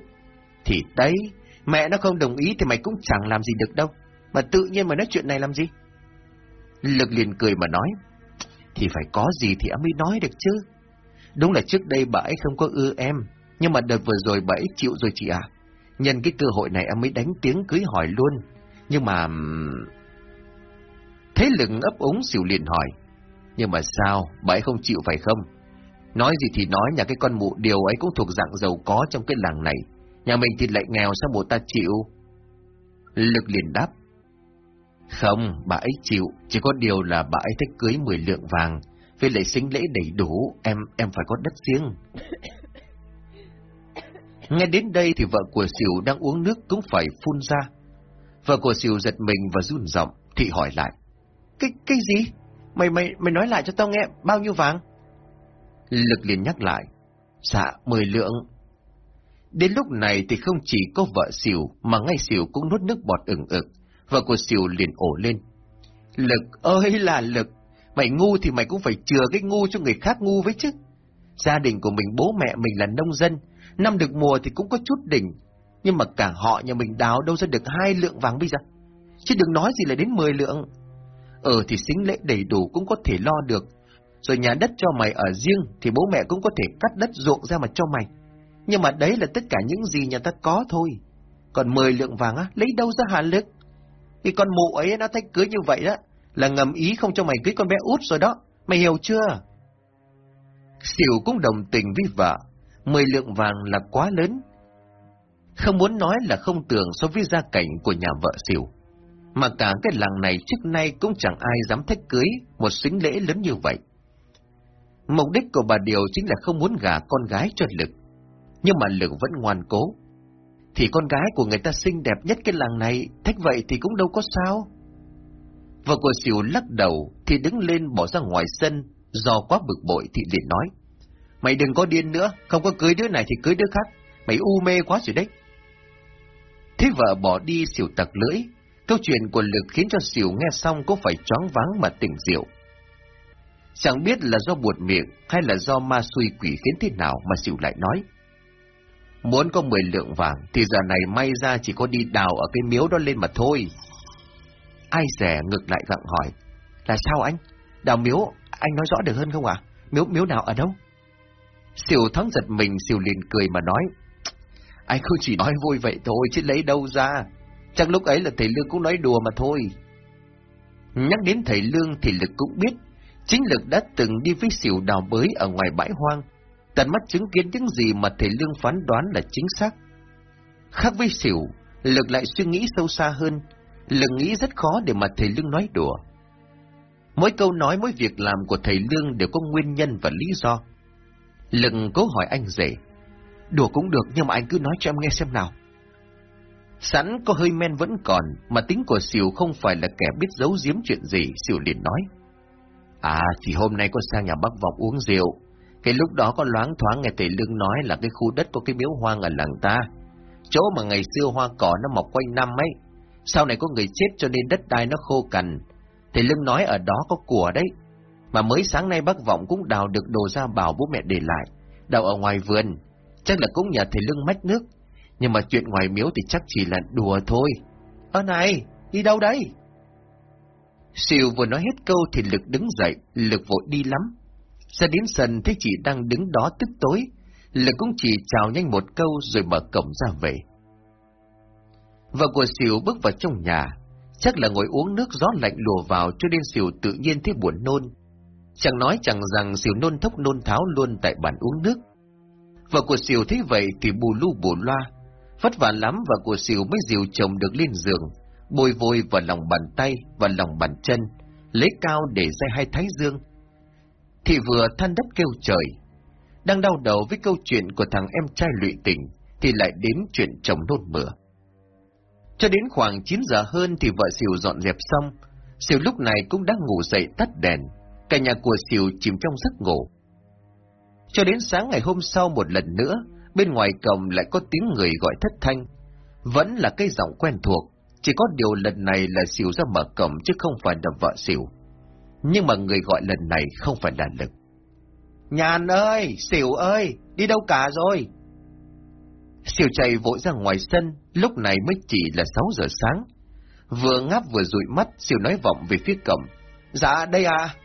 thì đấy, mẹ nó không đồng ý thì mày cũng chẳng làm gì được đâu, mà tự nhiên mà nói chuyện này làm gì? Lực liền cười mà nói, thì phải có gì thì em mới nói được chứ. Đúng là trước đây bà ấy không có ưa em, nhưng mà đợt vừa rồi bà ấy chịu rồi chị à. Nhân cái cơ hội này em mới đánh tiếng cưới hỏi luôn. Nhưng mà... Thế lực ấp úng xỉu liền hỏi. Nhưng mà sao, bà ấy không chịu phải không? Nói gì thì nói, nhà cái con mụ điều ấy cũng thuộc dạng giàu có trong cái làng này. Nhà mình thì lại nghèo sao bộ ta chịu? Lực liền đáp. Không, bà ấy chịu, chỉ có điều là bà ấy thích cưới 10 lượng vàng, với lại sinh lễ đầy đủ, em em phải có đất riêng. Nghe đến đây thì vợ của Sỉu đang uống nước cũng phải phun ra. Vợ của Sỉu giật mình và run giọng, thị hỏi lại. Cái, cái gì? Mày, mày, mày nói lại cho tao nghe, bao nhiêu vàng? Lực liền nhắc lại. Dạ, mười lượng. Đến lúc này thì không chỉ có vợ Sỉu mà ngay Sỉu cũng nuốt nước bọt ửng ực. Vợ của Sỉu liền ổ lên. Lực ơi là lực, mày ngu thì mày cũng phải chừa cái ngu cho người khác ngu với chứ. Gia đình của mình bố mẹ mình là nông dân, năm được mùa thì cũng có chút đỉnh, nhưng mà cả họ nhà mình đào đâu ra được hai lượng vàng bây giờ. Chứ đừng nói gì là đến mười lượng. Ờ thì xính lễ đầy đủ cũng có thể lo được, rồi nhà đất cho mày ở riêng thì bố mẹ cũng có thể cắt đất ruộng ra mà cho mày. Nhưng mà đấy là tất cả những gì nhà ta có thôi. Còn mười lượng vàng á, lấy đâu ra hà lực? Cái con mụ ấy nó thách cưới như vậy đó, là ngầm ý không cho mày cưới con bé út rồi đó, mày hiểu chưa? Xỉu cũng đồng tình với vợ, mười lượng vàng là quá lớn. Không muốn nói là không tưởng so với gia cảnh của nhà vợ xỉu. Mà cả cái làng này trước nay cũng chẳng ai dám thách cưới một xính lễ lớn như vậy. Mục đích của bà Điều chính là không muốn gả con gái cho Lực. Nhưng mà Lực vẫn ngoan cố. Thì con gái của người ta xinh đẹp nhất cái làng này, thách vậy thì cũng đâu có sao. Vợ của xỉu lắc đầu thì đứng lên bỏ ra ngoài sân, do quá bực bội thì liền nói. Mày đừng có điên nữa, không có cưới đứa này thì cưới đứa khác. Mày u mê quá rồi đấy. Thế vợ bỏ đi xỉu tặc lưỡi. Câu chuyện của Lực khiến cho xỉu nghe xong cũng phải choáng váng mà tỉnh rượu. Chẳng biết là do buột miệng hay là do ma xui quỷ khiến thế nào mà xỉu lại nói. Muốn có 10 lượng vàng thì giờ này may ra chỉ có đi đào ở cái miếu đó lên mà thôi. Ai rẻ ngược lại gặng hỏi. Là sao anh? Đào miếu, anh nói rõ được hơn không ạ? Miếu miếu nào ở đâu? Siêu thắng giật mình, siêu liền cười mà nói. Anh không chỉ nói vui vậy thôi, chứ lấy đâu ra. Chắc lúc ấy là thầy Lương cũng nói đùa mà thôi. Nhắc đến thầy Lương thì Lực cũng biết, chính Lực đã từng đi với xỉu đào bới ở ngoài bãi hoang, tận mắt chứng kiến những gì mà thầy Lương phán đoán là chính xác. Khác với xỉu, Lực lại suy nghĩ sâu xa hơn, Lực nghĩ rất khó để mà thầy Lương nói đùa. Mỗi câu nói, mỗi việc làm của thầy Lương đều có nguyên nhân và lý do. Lực cố hỏi anh rể. Đùa cũng được nhưng mà anh cứ nói cho em nghe xem nào. Sẵn có hơi men vẫn còn, mà tính của xỉu không phải là kẻ biết giấu giếm chuyện gì, xỉu liền nói. À, thì hôm nay có sang nhà bác vọng uống rượu. Cái lúc đó có loáng thoáng nghe thầy Lương nói là cái khu đất có cái miếu hoang ở làng ta. Chỗ mà ngày xưa hoa cỏ nó mọc quanh năm ấy. Sau này có người chết cho nên đất đai nó khô cằn. Thầy Lương nói ở đó có của đấy, mà mới sáng nay bác Vọng cũng đào được đồ ra bảo bố mẹ để lại, đào ở ngoài vườn, chắc là cũng nhờ thầy lưng mách nước. Nhưng mà chuyện ngoài miếu thì chắc chỉ là đùa thôi. Ơ này, đi đâu đấy? Siêu vừa nói hết câu thì Lực đứng dậy, Lực vội đi lắm. Ra đến sân thấy chị đang đứng đó tức tối, Lực cũng chỉ chào nhanh một câu rồi mở cổng ra về. Vợ của xỉu bước vào trong nhà, chắc là ngồi uống nước gió lạnh lùa vào cho nên xỉu tự nhiên thấy buồn nôn. Chẳng nói chẳng rằng xỉu nôn thốc nôn tháo luôn tại bàn uống nước. Vợ của xỉu thấy vậy thì bù lu bù loa. Vất vả lắm và của xỉu mới dìu chồng được lên giường, bôi vôi vào lòng bàn tay và lòng bàn chân, lấy cao để dây hai thái dương. Thì vừa than đất kêu trời. Đang đau đầu với câu chuyện của thằng em trai lụy tình, thì lại đến chuyện chồng nôn mửa. Cho đến khoảng 9 giờ hơn thì vợ xỉu dọn dẹp xong, xỉu lúc này cũng đã ngủ dậy tắt đèn, cả nhà của xỉu chìm trong giấc ngủ. Cho đến sáng ngày hôm sau một lần nữa, bên ngoài cổng lại có tiếng người gọi thất thanh. Vẫn là cái giọng quen thuộc, chỉ có điều lần này là xỉu ra mở cổng chứ không phải là vợ xỉu. Nhưng mà người gọi lần này không phải là Lực. Nhàn ơi, xỉu ơi, đi đâu cả rồi? Xỉu chạy vội ra ngoài sân, lúc này mới chỉ là 6 giờ sáng. Vừa ngáp vừa dụi mắt, xỉu nói vọng về phía cổng. Dạ, đây à.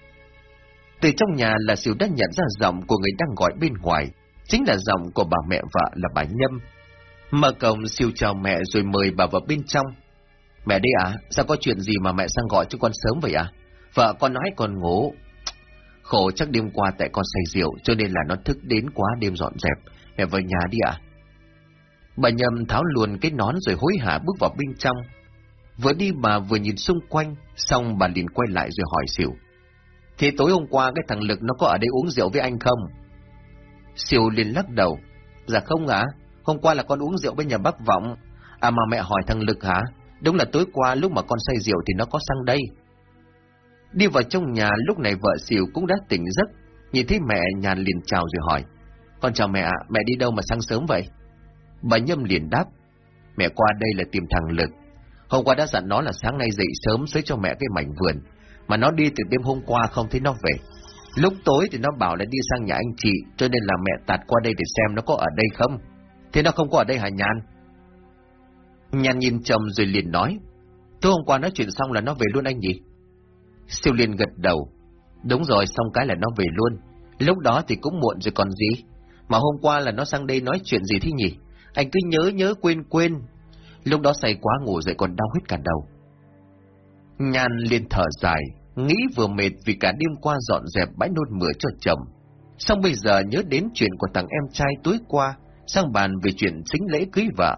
Từ trong nhà là xỉu đã nhận ra giọng của người đang gọi bên ngoài, chính là giọng của bà mẹ vợ là bà Nhâm. Mở cổng siêu chào mẹ rồi mời bà vào bên trong. Mẹ đây à, sao có chuyện gì mà mẹ sang gọi cho con sớm vậy à? Vợ con nói còn ngủ. Khổ chắc đêm qua tại con say rượu cho nên là nó thức đến quá đêm dọn dẹp. Mẹ về nhà đi à? Bà Nhâm tháo luôn cái nón rồi hối hả bước vào bên trong. Vừa đi bà vừa nhìn xung quanh, xong bà liền quay lại rồi hỏi xỉu. Thì tối hôm qua cái thằng Lực nó có ở đây uống rượu với anh không? Siêu liền lắc đầu. Dạ không ạ, hôm qua là con uống rượu bên nhà bác Vọng. À mà mẹ hỏi thằng Lực hả? Đúng là tối qua lúc mà con say rượu thì nó có sang đây. Đi vào trong nhà lúc này vợ xỉu cũng đã tỉnh giấc. Nhìn thấy mẹ nhàn liền chào rồi hỏi. Con chào mẹ ạ, mẹ đi đâu mà sáng sớm vậy? Bà Nhâm liền đáp. Mẹ qua đây là tìm thằng Lực. Hôm qua đã dặn nó là sáng nay dậy sớm xới cho mẹ cái mảnh vườn. Mà nó đi từ đêm hôm qua không thấy nó về. Lúc tối thì nó bảo là đi sang nhà anh chị, cho nên là mẹ tạt qua đây để xem nó có ở đây không. Thế nó không có ở đây hả Nhan? Nhan nhìn chồng rồi liền nói. Tối hôm qua nói chuyện xong là nó về luôn anh nhỉ? Siêu liền gật đầu. Đúng rồi, xong cái là nó về luôn. Lúc đó thì cũng muộn rồi còn gì. Mà hôm qua là nó sang đây nói chuyện gì thế nhỉ? Anh cứ nhớ nhớ quên quên. Lúc đó say quá ngủ dậy còn đau hết cả đầu. Nhan liền thở dài, nghĩ vừa mệt vì cả đêm qua dọn dẹp bãi nôn mửa cho chồng. Xong bây giờ nhớ đến chuyện của thằng em trai tối qua, sang bàn về chuyện xính lễ cưới vợ,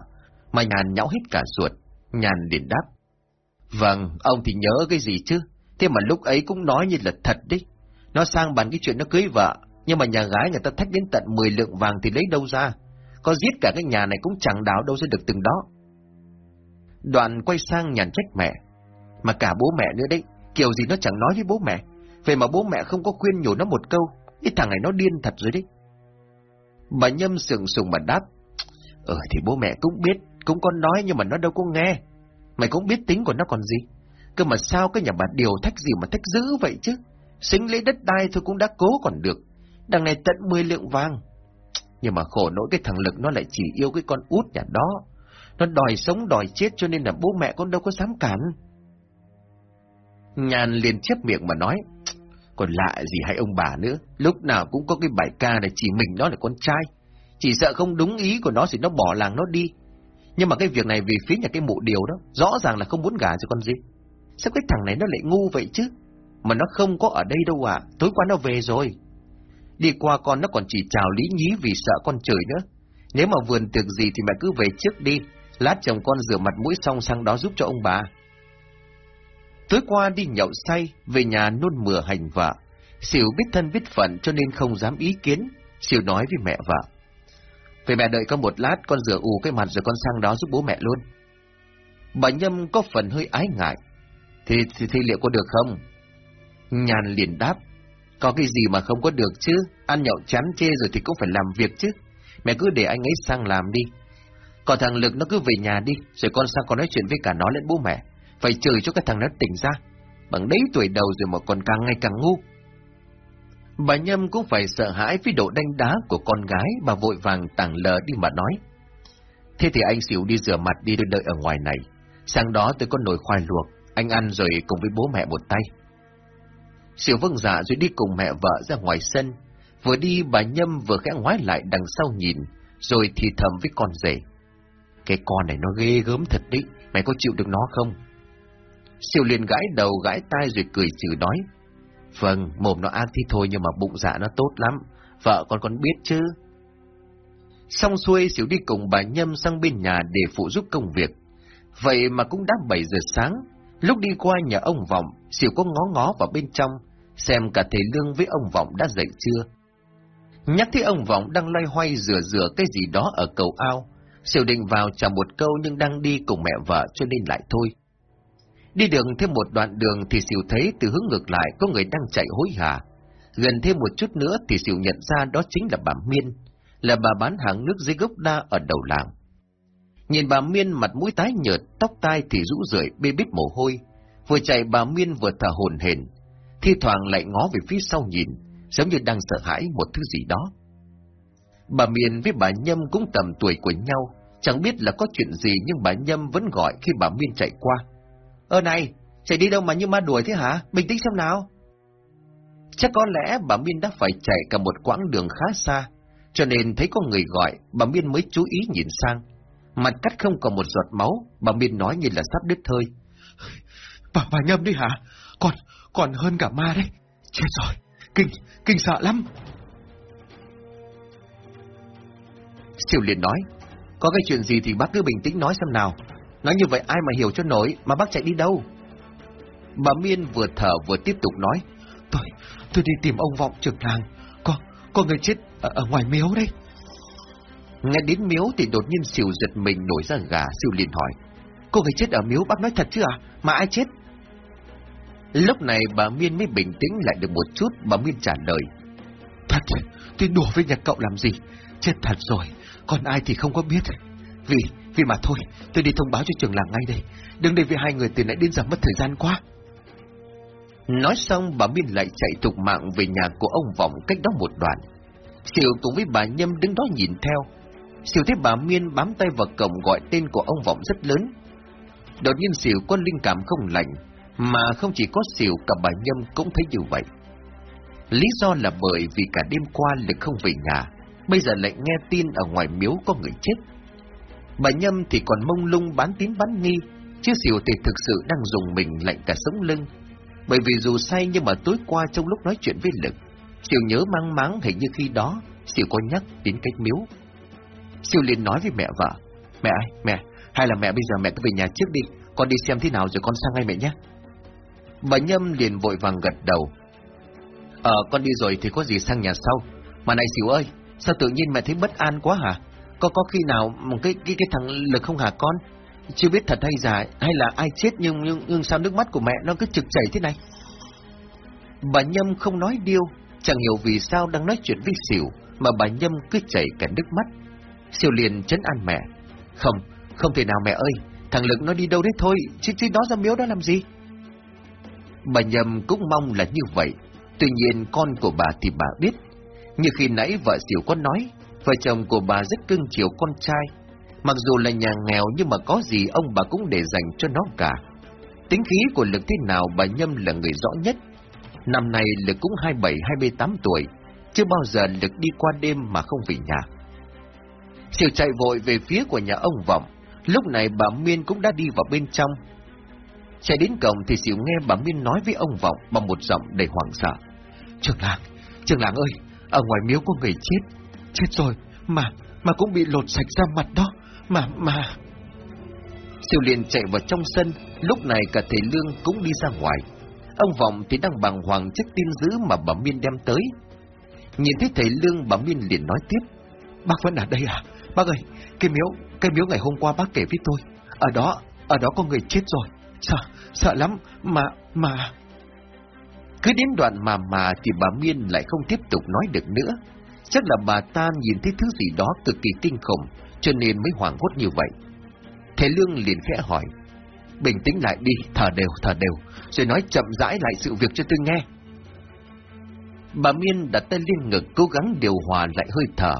mà nhàn nhão hết cả ruột. Nhàn liền đáp. Vâng, ông thì nhớ cái gì chứ? Thế mà lúc ấy cũng nói như là thật đấy. Nó sang bàn cái chuyện nó cưới vợ, nhưng mà nhà gái người ta thách đến tận 10 lượng vàng thì lấy đâu ra? Có giết cả cái nhà này cũng chẳng đảo đâu ra được từng đó. Đoạn quay sang nhàn trách mẹ. Mà cả bố mẹ nữa đấy, kiểu gì nó chẳng nói với bố mẹ. Vậy mà bố mẹ không có khuyên nhủ nó một câu, cái thằng này nó điên thật rồi đấy. Bà Nhâm sừng sùng mà đáp. Ờ thì bố mẹ cũng biết, cũng có nói nhưng mà nó đâu có nghe. Mày cũng biết tính của nó còn gì. Cơ mà sao cái nhà bà điều thách gì mà thách dữ vậy chứ? Xính lấy đất đai thôi cũng đã cố còn được. Đằng này tận 10 lượng vàng. Nhưng mà khổ nỗi cái thằng Lực nó lại chỉ yêu cái con út nhà đó. Nó đòi sống đòi chết cho nên là bố mẹ con đâu có dám cản. Nhàn liền chép miệng mà nói, còn lạ gì hay ông bà nữa, lúc nào cũng có cái bài ca này chỉ mình nó là con trai. Chỉ sợ không đúng ý của nó thì nó bỏ làng nó đi. Nhưng mà cái việc này vì phía nhà cái mụ điều đó, rõ ràng là không muốn gả cho con gì. Sao cái thằng này nó lại ngu vậy chứ? Mà nó không có ở đây đâu à, tối qua nó về rồi. Đi qua con nó còn chỉ chào lý nhí vì sợ con trời nữa. Nếu mà vườn tiệc gì thì mẹ cứ về trước đi, lát chồng con rửa mặt mũi xong sang đó giúp cho ông bà. Tối qua đi nhậu say, về nhà nôn mửa hành vợ. Xỉu biết thân biết phận cho nên không dám ý kiến. Xỉu nói với mẹ vợ. Về mẹ đợi con một lát, con rửa ù cái mặt rồi con sang đó giúp bố mẹ luôn. Bà Nhâm có phần hơi ái ngại. Thì, thì, thì liệu có được không? Nhàn liền đáp. Có cái gì mà không có được chứ? Ăn nhậu chán chê rồi thì cũng phải làm việc chứ. Mẹ cứ để anh ấy sang làm đi. Còn thằng Lực nó cứ về nhà đi, rồi con sang còn nói chuyện với cả nó lẫn bố mẹ. Phải chửi cho cái thằng nó tỉnh ra. Bằng đấy tuổi đầu rồi mà còn càng ngày càng ngu. Bà Nhâm cũng phải sợ hãi với độ đánh đá của con gái, bà vội vàng tảng lờ đi mà nói. Thế thì anh xỉu đi rửa mặt đi đợi ở ngoài này. Sáng đó tôi có nồi khoai luộc, anh ăn rồi cùng với bố mẹ một tay. Siêu vâng dạ rồi đi cùng mẹ vợ ra ngoài sân. Vừa đi bà Nhâm vừa khẽ ngoái lại đằng sau nhìn, rồi thì thầm với con rể. Cái con này nó ghê gớm thật đấy, mày có chịu được nó không? Siêu liền gãi đầu gãi tai rồi cười chữ nói. Vâng, mồm nó ác thì thôi nhưng mà bụng dạ nó tốt lắm, vợ con còn biết chứ. Xong xuôi xỉu đi cùng bà Nhâm sang bên nhà để phụ giúp công việc. Vậy mà cũng đã 7 giờ sáng, lúc đi qua nhà ông Vọng, xỉu có ngó ngó vào bên trong, xem cả thầy Lương với ông Vọng đã dậy chưa. Nhắc thấy ông Vọng đang loay hoay rửa rửa cái gì đó ở cầu ao, xỉu định vào chào một câu nhưng đang đi cùng mẹ vợ cho nên lại thôi. Đi đường thêm một đoạn đường thì Sỉu thấy từ hướng ngược lại có người đang chạy hối hả. Gần thêm một chút nữa thì Sỉu nhận ra đó chính là bà Miên, là bà bán hàng nước dưới gốc đa ở đầu làng. Nhìn bà Miên mặt mũi tái nhợt, tóc tai thì rũ rượi, bê bít mồ hôi. Vừa chạy bà Miên vừa thở hồn hển, thi thoảng lại ngó về phía sau nhìn, giống như đang sợ hãi một thứ gì đó. Bà Miên với bà Nhâm cũng tầm tuổi của nhau, chẳng biết là có chuyện gì nhưng bà Nhâm vẫn gọi khi bà Miên chạy qua. Ơ này, chạy đi đâu mà như ma đuổi thế hả? Bình tĩnh xem nào. Chắc có lẽ bà Miên đã phải chạy cả một quãng đường khá xa, cho nên thấy có người gọi, bà Miên mới chú ý nhìn sang. Mặt cắt không còn một giọt máu, bà Miên nói như là sắp đứt hơi. Bà, bà Nhâm đi hả? Còn, còn hơn cả ma đấy. Chết rồi, kinh, kinh sợ lắm. Siêu liền nói, có cái chuyện gì thì bác cứ bình tĩnh nói xem nào. Nói như vậy ai mà hiểu cho nổi, mà bác chạy đi đâu? Bà Miên vừa thở vừa tiếp tục nói, Tôi, tôi đi tìm ông vọng trưởng làng. Có, có người chết ở, ở ngoài miếu đấy. Nghe đến miếu thì đột nhiên xỉu giật mình nổi ra gà, siêu liền hỏi. Cô gái chết ở miếu bác nói thật chứ à? Mà ai chết? Lúc này bà Miên mới bình tĩnh lại được một chút, bà Miên trả lời. Thật, tôi đùa với nhà cậu làm gì? Chết thật rồi, còn ai thì không có biết. Vì, vì mà thôi, tôi đi thông báo cho trường làng ngay đây. Đừng để vì hai người từ nãy đến giờ mất thời gian quá. Nói xong bà Miên lại chạy tục mạng về nhà của ông Vọng cách đó một đoạn. Siêu cùng với bà Nhâm đứng đó nhìn theo. Xỉu thấy bà Miên bám tay vào cổng gọi tên của ông Vọng rất lớn. Đột nhiên xỉu có linh cảm không lành, mà không chỉ có xỉu cả bà Nhâm cũng thấy như vậy. Lý do là bởi vì cả đêm qua lực không về nhà, bây giờ lại nghe tin ở ngoài miếu có người chết. Bà Nhâm thì còn mông lung bán tín bán nghi, chứ xỉu thì thực sự đang dùng mình lạnh cả sống lưng bởi vì dù say nhưng mà tối qua trong lúc nói chuyện với Lực, xỉu nhớ mang máng hình như khi đó xỉu có nhắc đến cách miếu. Siêu liền nói với mẹ vợ, Mẹ ơi, mẹ, hay là mẹ bây giờ mẹ cứ về nhà trước đi, con đi xem thế nào rồi con sang ngay mẹ nhé. Bà Nhâm liền vội vàng gật đầu. Ờ, con đi rồi thì có gì sang nhà sau. Mà này Siêu ơi, sao tự nhiên mẹ thấy bất an quá hả? Có có khi nào một cái cái cái thằng Lực không hả con? Chưa biết thật hay giả hay là ai chết nhưng, nhưng, nhưng sao nước mắt của mẹ nó cứ trực chảy thế này? Bà Nhâm không nói điêu, chẳng hiểu vì sao đang nói chuyện với Sỉu mà bà Nhâm cứ chảy cả nước mắt. Siêu liền chấn an mẹ. Không, không thể nào mẹ ơi, thằng Lực nó đi đâu đấy thôi, chứ chứ đó ra miếu đó làm gì? Bà Nhâm cũng mong là như vậy, tuy nhiên con của bà thì bà biết. Như khi nãy vợ Sỉu có nói, vợ chồng của bà rất cưng chiều con trai, Mặc dù là nhà nghèo nhưng mà có gì ông bà cũng để dành cho nó cả. Tính khí của Lực thế nào bà Nhâm là người rõ nhất. Năm nay Lực cũng 27-28 tuổi, chưa bao giờ Lực đi qua đêm mà không về nhà. Siêu chạy vội về phía của nhà ông Vọng, lúc này bà Miên cũng đã đi vào bên trong. Chạy đến cổng thì Siêu nghe bà Miên nói với ông Vọng bằng một giọng đầy hoảng sợ. Trường làng, trường làng ơi, ở ngoài miếu có người chết, chết rồi, mà, mà cũng bị lột sạch ra mặt đó. Mà, mà... Siêu liền chạy vào trong sân, lúc này cả thầy Lương cũng đi ra ngoài. Ông Vọng thì đang bàng hoàng trước tin dữ mà bà Miên đem tới. Nhìn thấy thầy Lương, bà Miên liền nói tiếp. Bác vẫn ở đây à? Bác ơi, cái miếu, cái miếu ngày hôm qua bác kể với tôi. Ở đó, ở đó có người chết rồi. Sợ, sợ lắm, mà, mà... Cứ đến đoạn mà mà thì bà Miên lại không tiếp tục nói được nữa. Chắc là bà ta nhìn thấy thứ gì đó cực kỳ kinh khủng, cho nên mới hoảng hốt như vậy. thế Lương liền khẽ hỏi, bình tĩnh lại đi, thở đều, thở đều, rồi nói chậm rãi lại sự việc cho tôi nghe. Bà Miên đặt tay lên ngực cố gắng điều hòa lại hơi thở.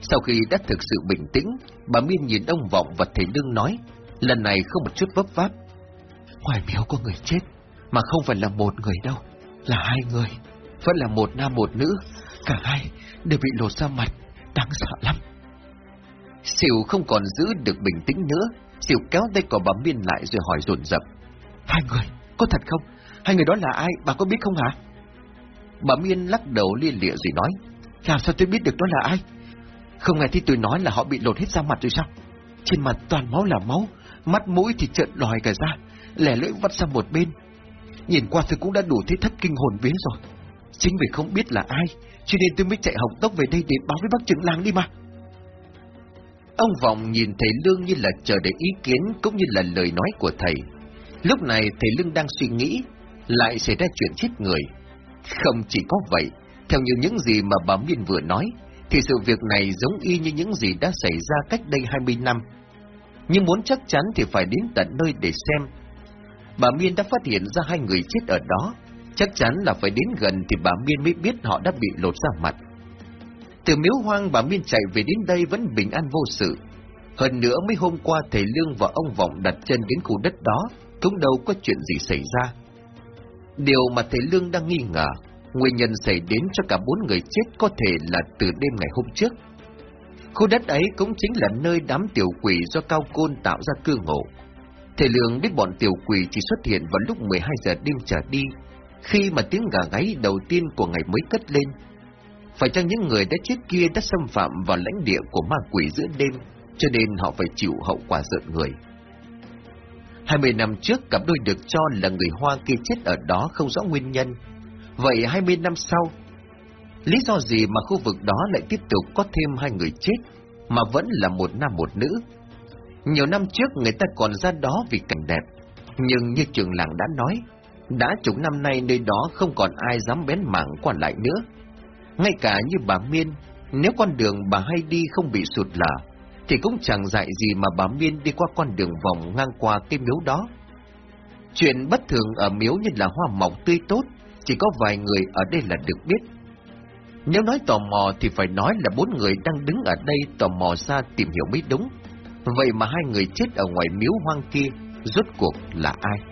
Sau khi đã thực sự bình tĩnh, bà Miên nhìn ông Vọng và thầy Lương nói, lần này không một chút vấp váp. Ngoài miếu có người chết, mà không phải là một người đâu, là hai người, vẫn là một nam một nữ, cả hai đều bị lột ra mặt, đáng sợ lắm. Siêu không còn giữ được bình tĩnh nữa, Siêu kéo tay của bà Miên lại rồi hỏi dồn dập. Hai người, có thật không? Hai người đó là ai, bà có biết không hả? Bà Miên lắc đầu lia lịa rồi nói. Làm sao tôi biết được đó là ai? Không nghe thấy tôi nói là họ bị lột hết da mặt rồi sao? Trên mặt toàn máu là máu, mắt mũi thì trợn lòi cả ra, lẻ lưỡi vắt sang một bên. Nhìn qua tôi cũng đã đủ thấy thất kinh hồn vía rồi. Chính vì không biết là ai, cho nên tôi mới chạy học tốc về đây để báo với bác trưởng làng đi mà. Ông Vọng nhìn thầy Lương như là chờ để ý kiến cũng như là lời nói của thầy. Lúc này thầy Lương đang suy nghĩ, lại xảy ra chuyện chết người. Không chỉ có vậy, theo như những gì mà bà Miên vừa nói, thì sự việc này giống y như những gì đã xảy ra cách đây 20 năm. Nhưng muốn chắc chắn thì phải đến tận nơi để xem. Bà Miên đã phát hiện ra hai người chết ở đó. Chắc chắn là phải đến gần thì bà Miên mới biết họ đã bị lột ra mặt. Từ miếu hoang bà Miên chạy về đến đây vẫn bình an vô sự. Hơn nữa mấy hôm qua thầy Lương và ông Vọng đặt chân đến khu đất đó, cũng đâu có chuyện gì xảy ra. Điều mà thầy Lương đang nghi ngờ, nguyên nhân xảy đến cho cả bốn người chết có thể là từ đêm ngày hôm trước. Khu đất ấy cũng chính là nơi đám tiểu quỷ do Cao Côn tạo ra cư ngụ. Thể lượng biết bọn tiểu quỷ chỉ xuất hiện vào lúc 12 giờ đêm trở đi, khi mà tiếng gà gáy đầu tiên của ngày mới cất lên. Phải chăng những người đã chết kia đã xâm phạm vào lãnh địa của ma quỷ giữa đêm, cho nên họ phải chịu hậu quả giận người. 20 năm trước, cặp đôi được cho là người Hoa kia chết ở đó không rõ nguyên nhân. Vậy 20 năm sau, lý do gì mà khu vực đó lại tiếp tục có thêm hai người chết, mà vẫn là một nam một nữ? Nhiều năm trước người ta còn ra đó vì cảnh đẹp, nhưng như trường làng đã nói, đã chục năm nay nơi đó không còn ai dám bén mảng qua lại nữa. Ngay cả như bà Miên, nếu con đường bà hay đi không bị sụt lở, thì cũng chẳng dạy gì mà bà Miên đi qua con đường vòng ngang qua cái miếu đó. Chuyện bất thường ở miếu như là hoa mọc tươi tốt, chỉ có vài người ở đây là được biết. Nếu nói tò mò thì phải nói là bốn người đang đứng ở đây tò mò ra tìm hiểu mới đúng. Vậy mà hai người chết ở ngoài miếu hoang kia, rốt cuộc là ai?